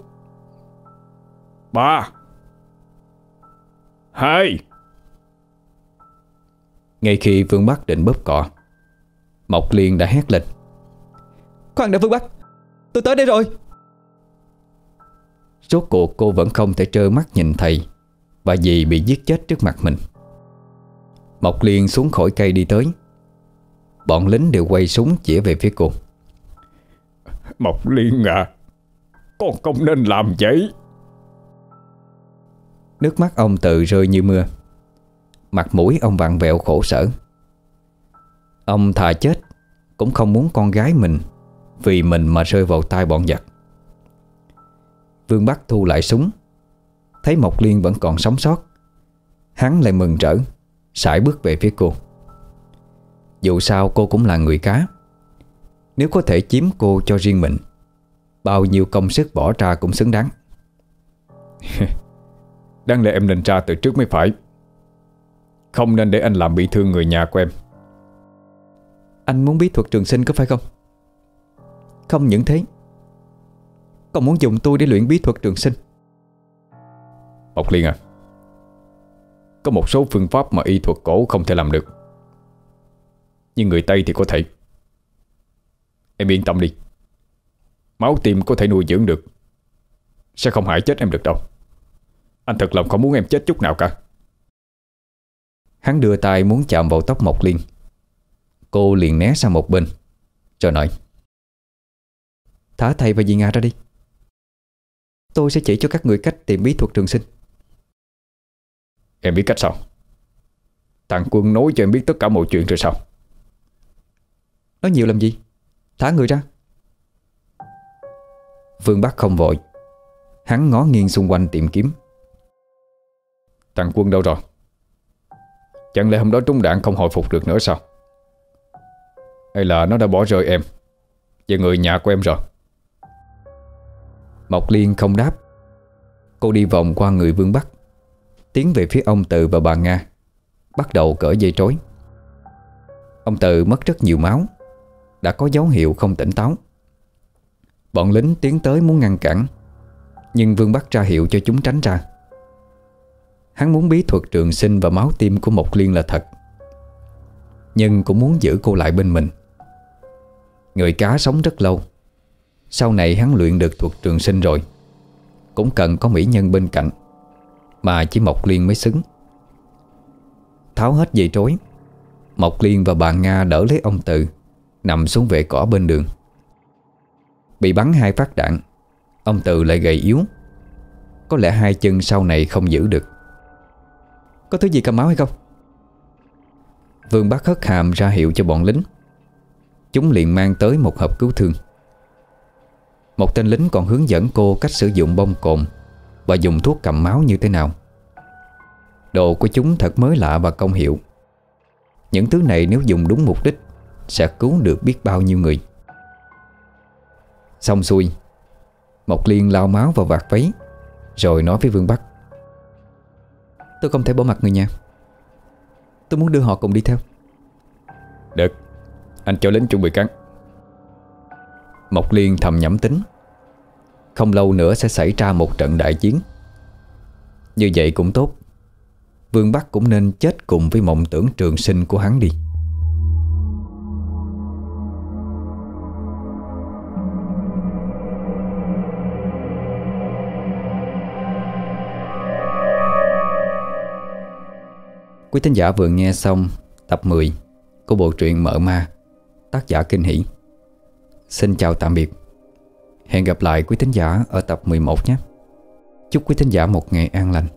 Ba Hai. Ngay khi Vương Bắc định bóp cọ Mộc Liên đã hét lên. Khoan đã Vương Bắc Tôi tới đây rồi Rốt cuộc cô vẫn không thể trơ mắt nhìn thầy Và dì bị giết chết trước mặt mình. Mộc Liên xuống khỏi cây đi tới. Bọn lính đều quay súng chỉ về phía cô. Mộc Liên à Con không nên làm vậy. Nước mắt ông tự rơi như mưa. Mặt mũi ông vặn vẹo khổ sở. Ông thà chết Cũng không muốn con gái mình Vì mình mà rơi vào tay bọn giặc Vương Bắc thu lại súng. Thấy Mộc Liên vẫn còn sống sót Hắn lại mừng rỡ sải bước về phía cô. Dù sao cô cũng là người cá. Nếu có thể chiếm cô cho riêng mình Bao nhiêu công sức bỏ ra cũng xứng đáng. Đáng lẽ em nên ra từ trước mới phải. Không nên để anh làm bị thương người nhà của em. Anh muốn bí thuật trường sinh có phải không? Không những thế Còn muốn dùng tôi để luyện bí thuật trường sinh. Mộc Liên à Có một số phương pháp mà y thuật cổ không thể làm được. Nhưng người Tây thì có thể. Em yên tâm đi. Máu tim có thể nuôi dưỡng được. Sẽ không hại chết em được đâu. Anh thật lòng không muốn em chết chút nào cả. Hắn đưa tay muốn chạm vào tóc Mộc Liên. Cô liền né sang một bên Rồi nói Thả thầy và dì Nga ra đi Tôi sẽ chỉ cho các người cách tìm bí thuật trường sinh. Em biết cách sao? Thằng quân nói cho em biết tất cả mọi chuyện rồi sao? Nói nhiều làm gì? Thả người ra. Vương Bắc không vội. Hắn ngó nghiêng xung quanh tìm kiếm. Thằng quân đâu rồi? Chẳng lẽ hôm đó trúng đạn không hồi phục được nữa sao? Hay là nó đã bỏ rơi em? Và người nhà của em rồi Mộc Liên không đáp. Cô đi vòng qua người Vương Bắc, Tiến về phía ông Tự và bà Nga, Bắt đầu cởi dây trối. Ông Tự mất rất nhiều máu, Đã có dấu hiệu không tỉnh táo. Bọn lính tiến tới muốn ngăn cản, Nhưng Vương Bắc ra hiệu cho chúng tránh ra. Hắn muốn bí thuật trường sinh và máu tim của Mộc Liên là thật, Nhưng cũng muốn giữ cô lại bên mình. Người cá sống rất lâu sau này hắn luyện được thuật trường sinh rồi. Cũng cần có mỹ nhân bên cạnh, Mà chỉ Mộc Liên mới xứng. Tháo hết dây trối, Mộc Liên và bà Nga đỡ lấy ông Từ, Nằm xuống vệ cỏ bên đường. Bị bắn hai phát đạn, Ông Từ lại gầy yếu. Có lẽ hai chân sau này không giữ được. Có thứ gì cầm máu hay không? Vương Bắc hất hàm ra hiệu cho bọn lính. Chúng liền mang tới một hộp cứu thương. Một tên lính còn hướng dẫn cô cách sử dụng bông cồn Và dùng thuốc cầm máu như thế nào. Đồ của chúng thật mới lạ và công hiệu. Những thứ này nếu dùng đúng mục đích, Sẽ cứu được biết bao nhiêu người. Xong xuôi Mộc Liên lao máu vào vạt váy, Rồi nói với Vương Bắc. Tôi không thể bỏ mặt người nhà. Tôi muốn đưa họ cùng đi theo. Được. Anh cho lính chuẩn bị cắn. Mộc Liên thầm nhẩm tính. Không lâu nữa sẽ xảy ra một trận đại chiến. Như vậy cũng tốt. Vương Bắc cũng nên chết cùng với mộng tưởng trường sinh của hắn đi. Quý thính giả vừa nghe xong tập 10 của bộ truyện Mở Ma, tác giả Kinh Hỷ. Xin chào tạm biệt. Hẹn gặp lại quý thính giả ở tập 11 nhé. Chúc quý thính giả một ngày an lành.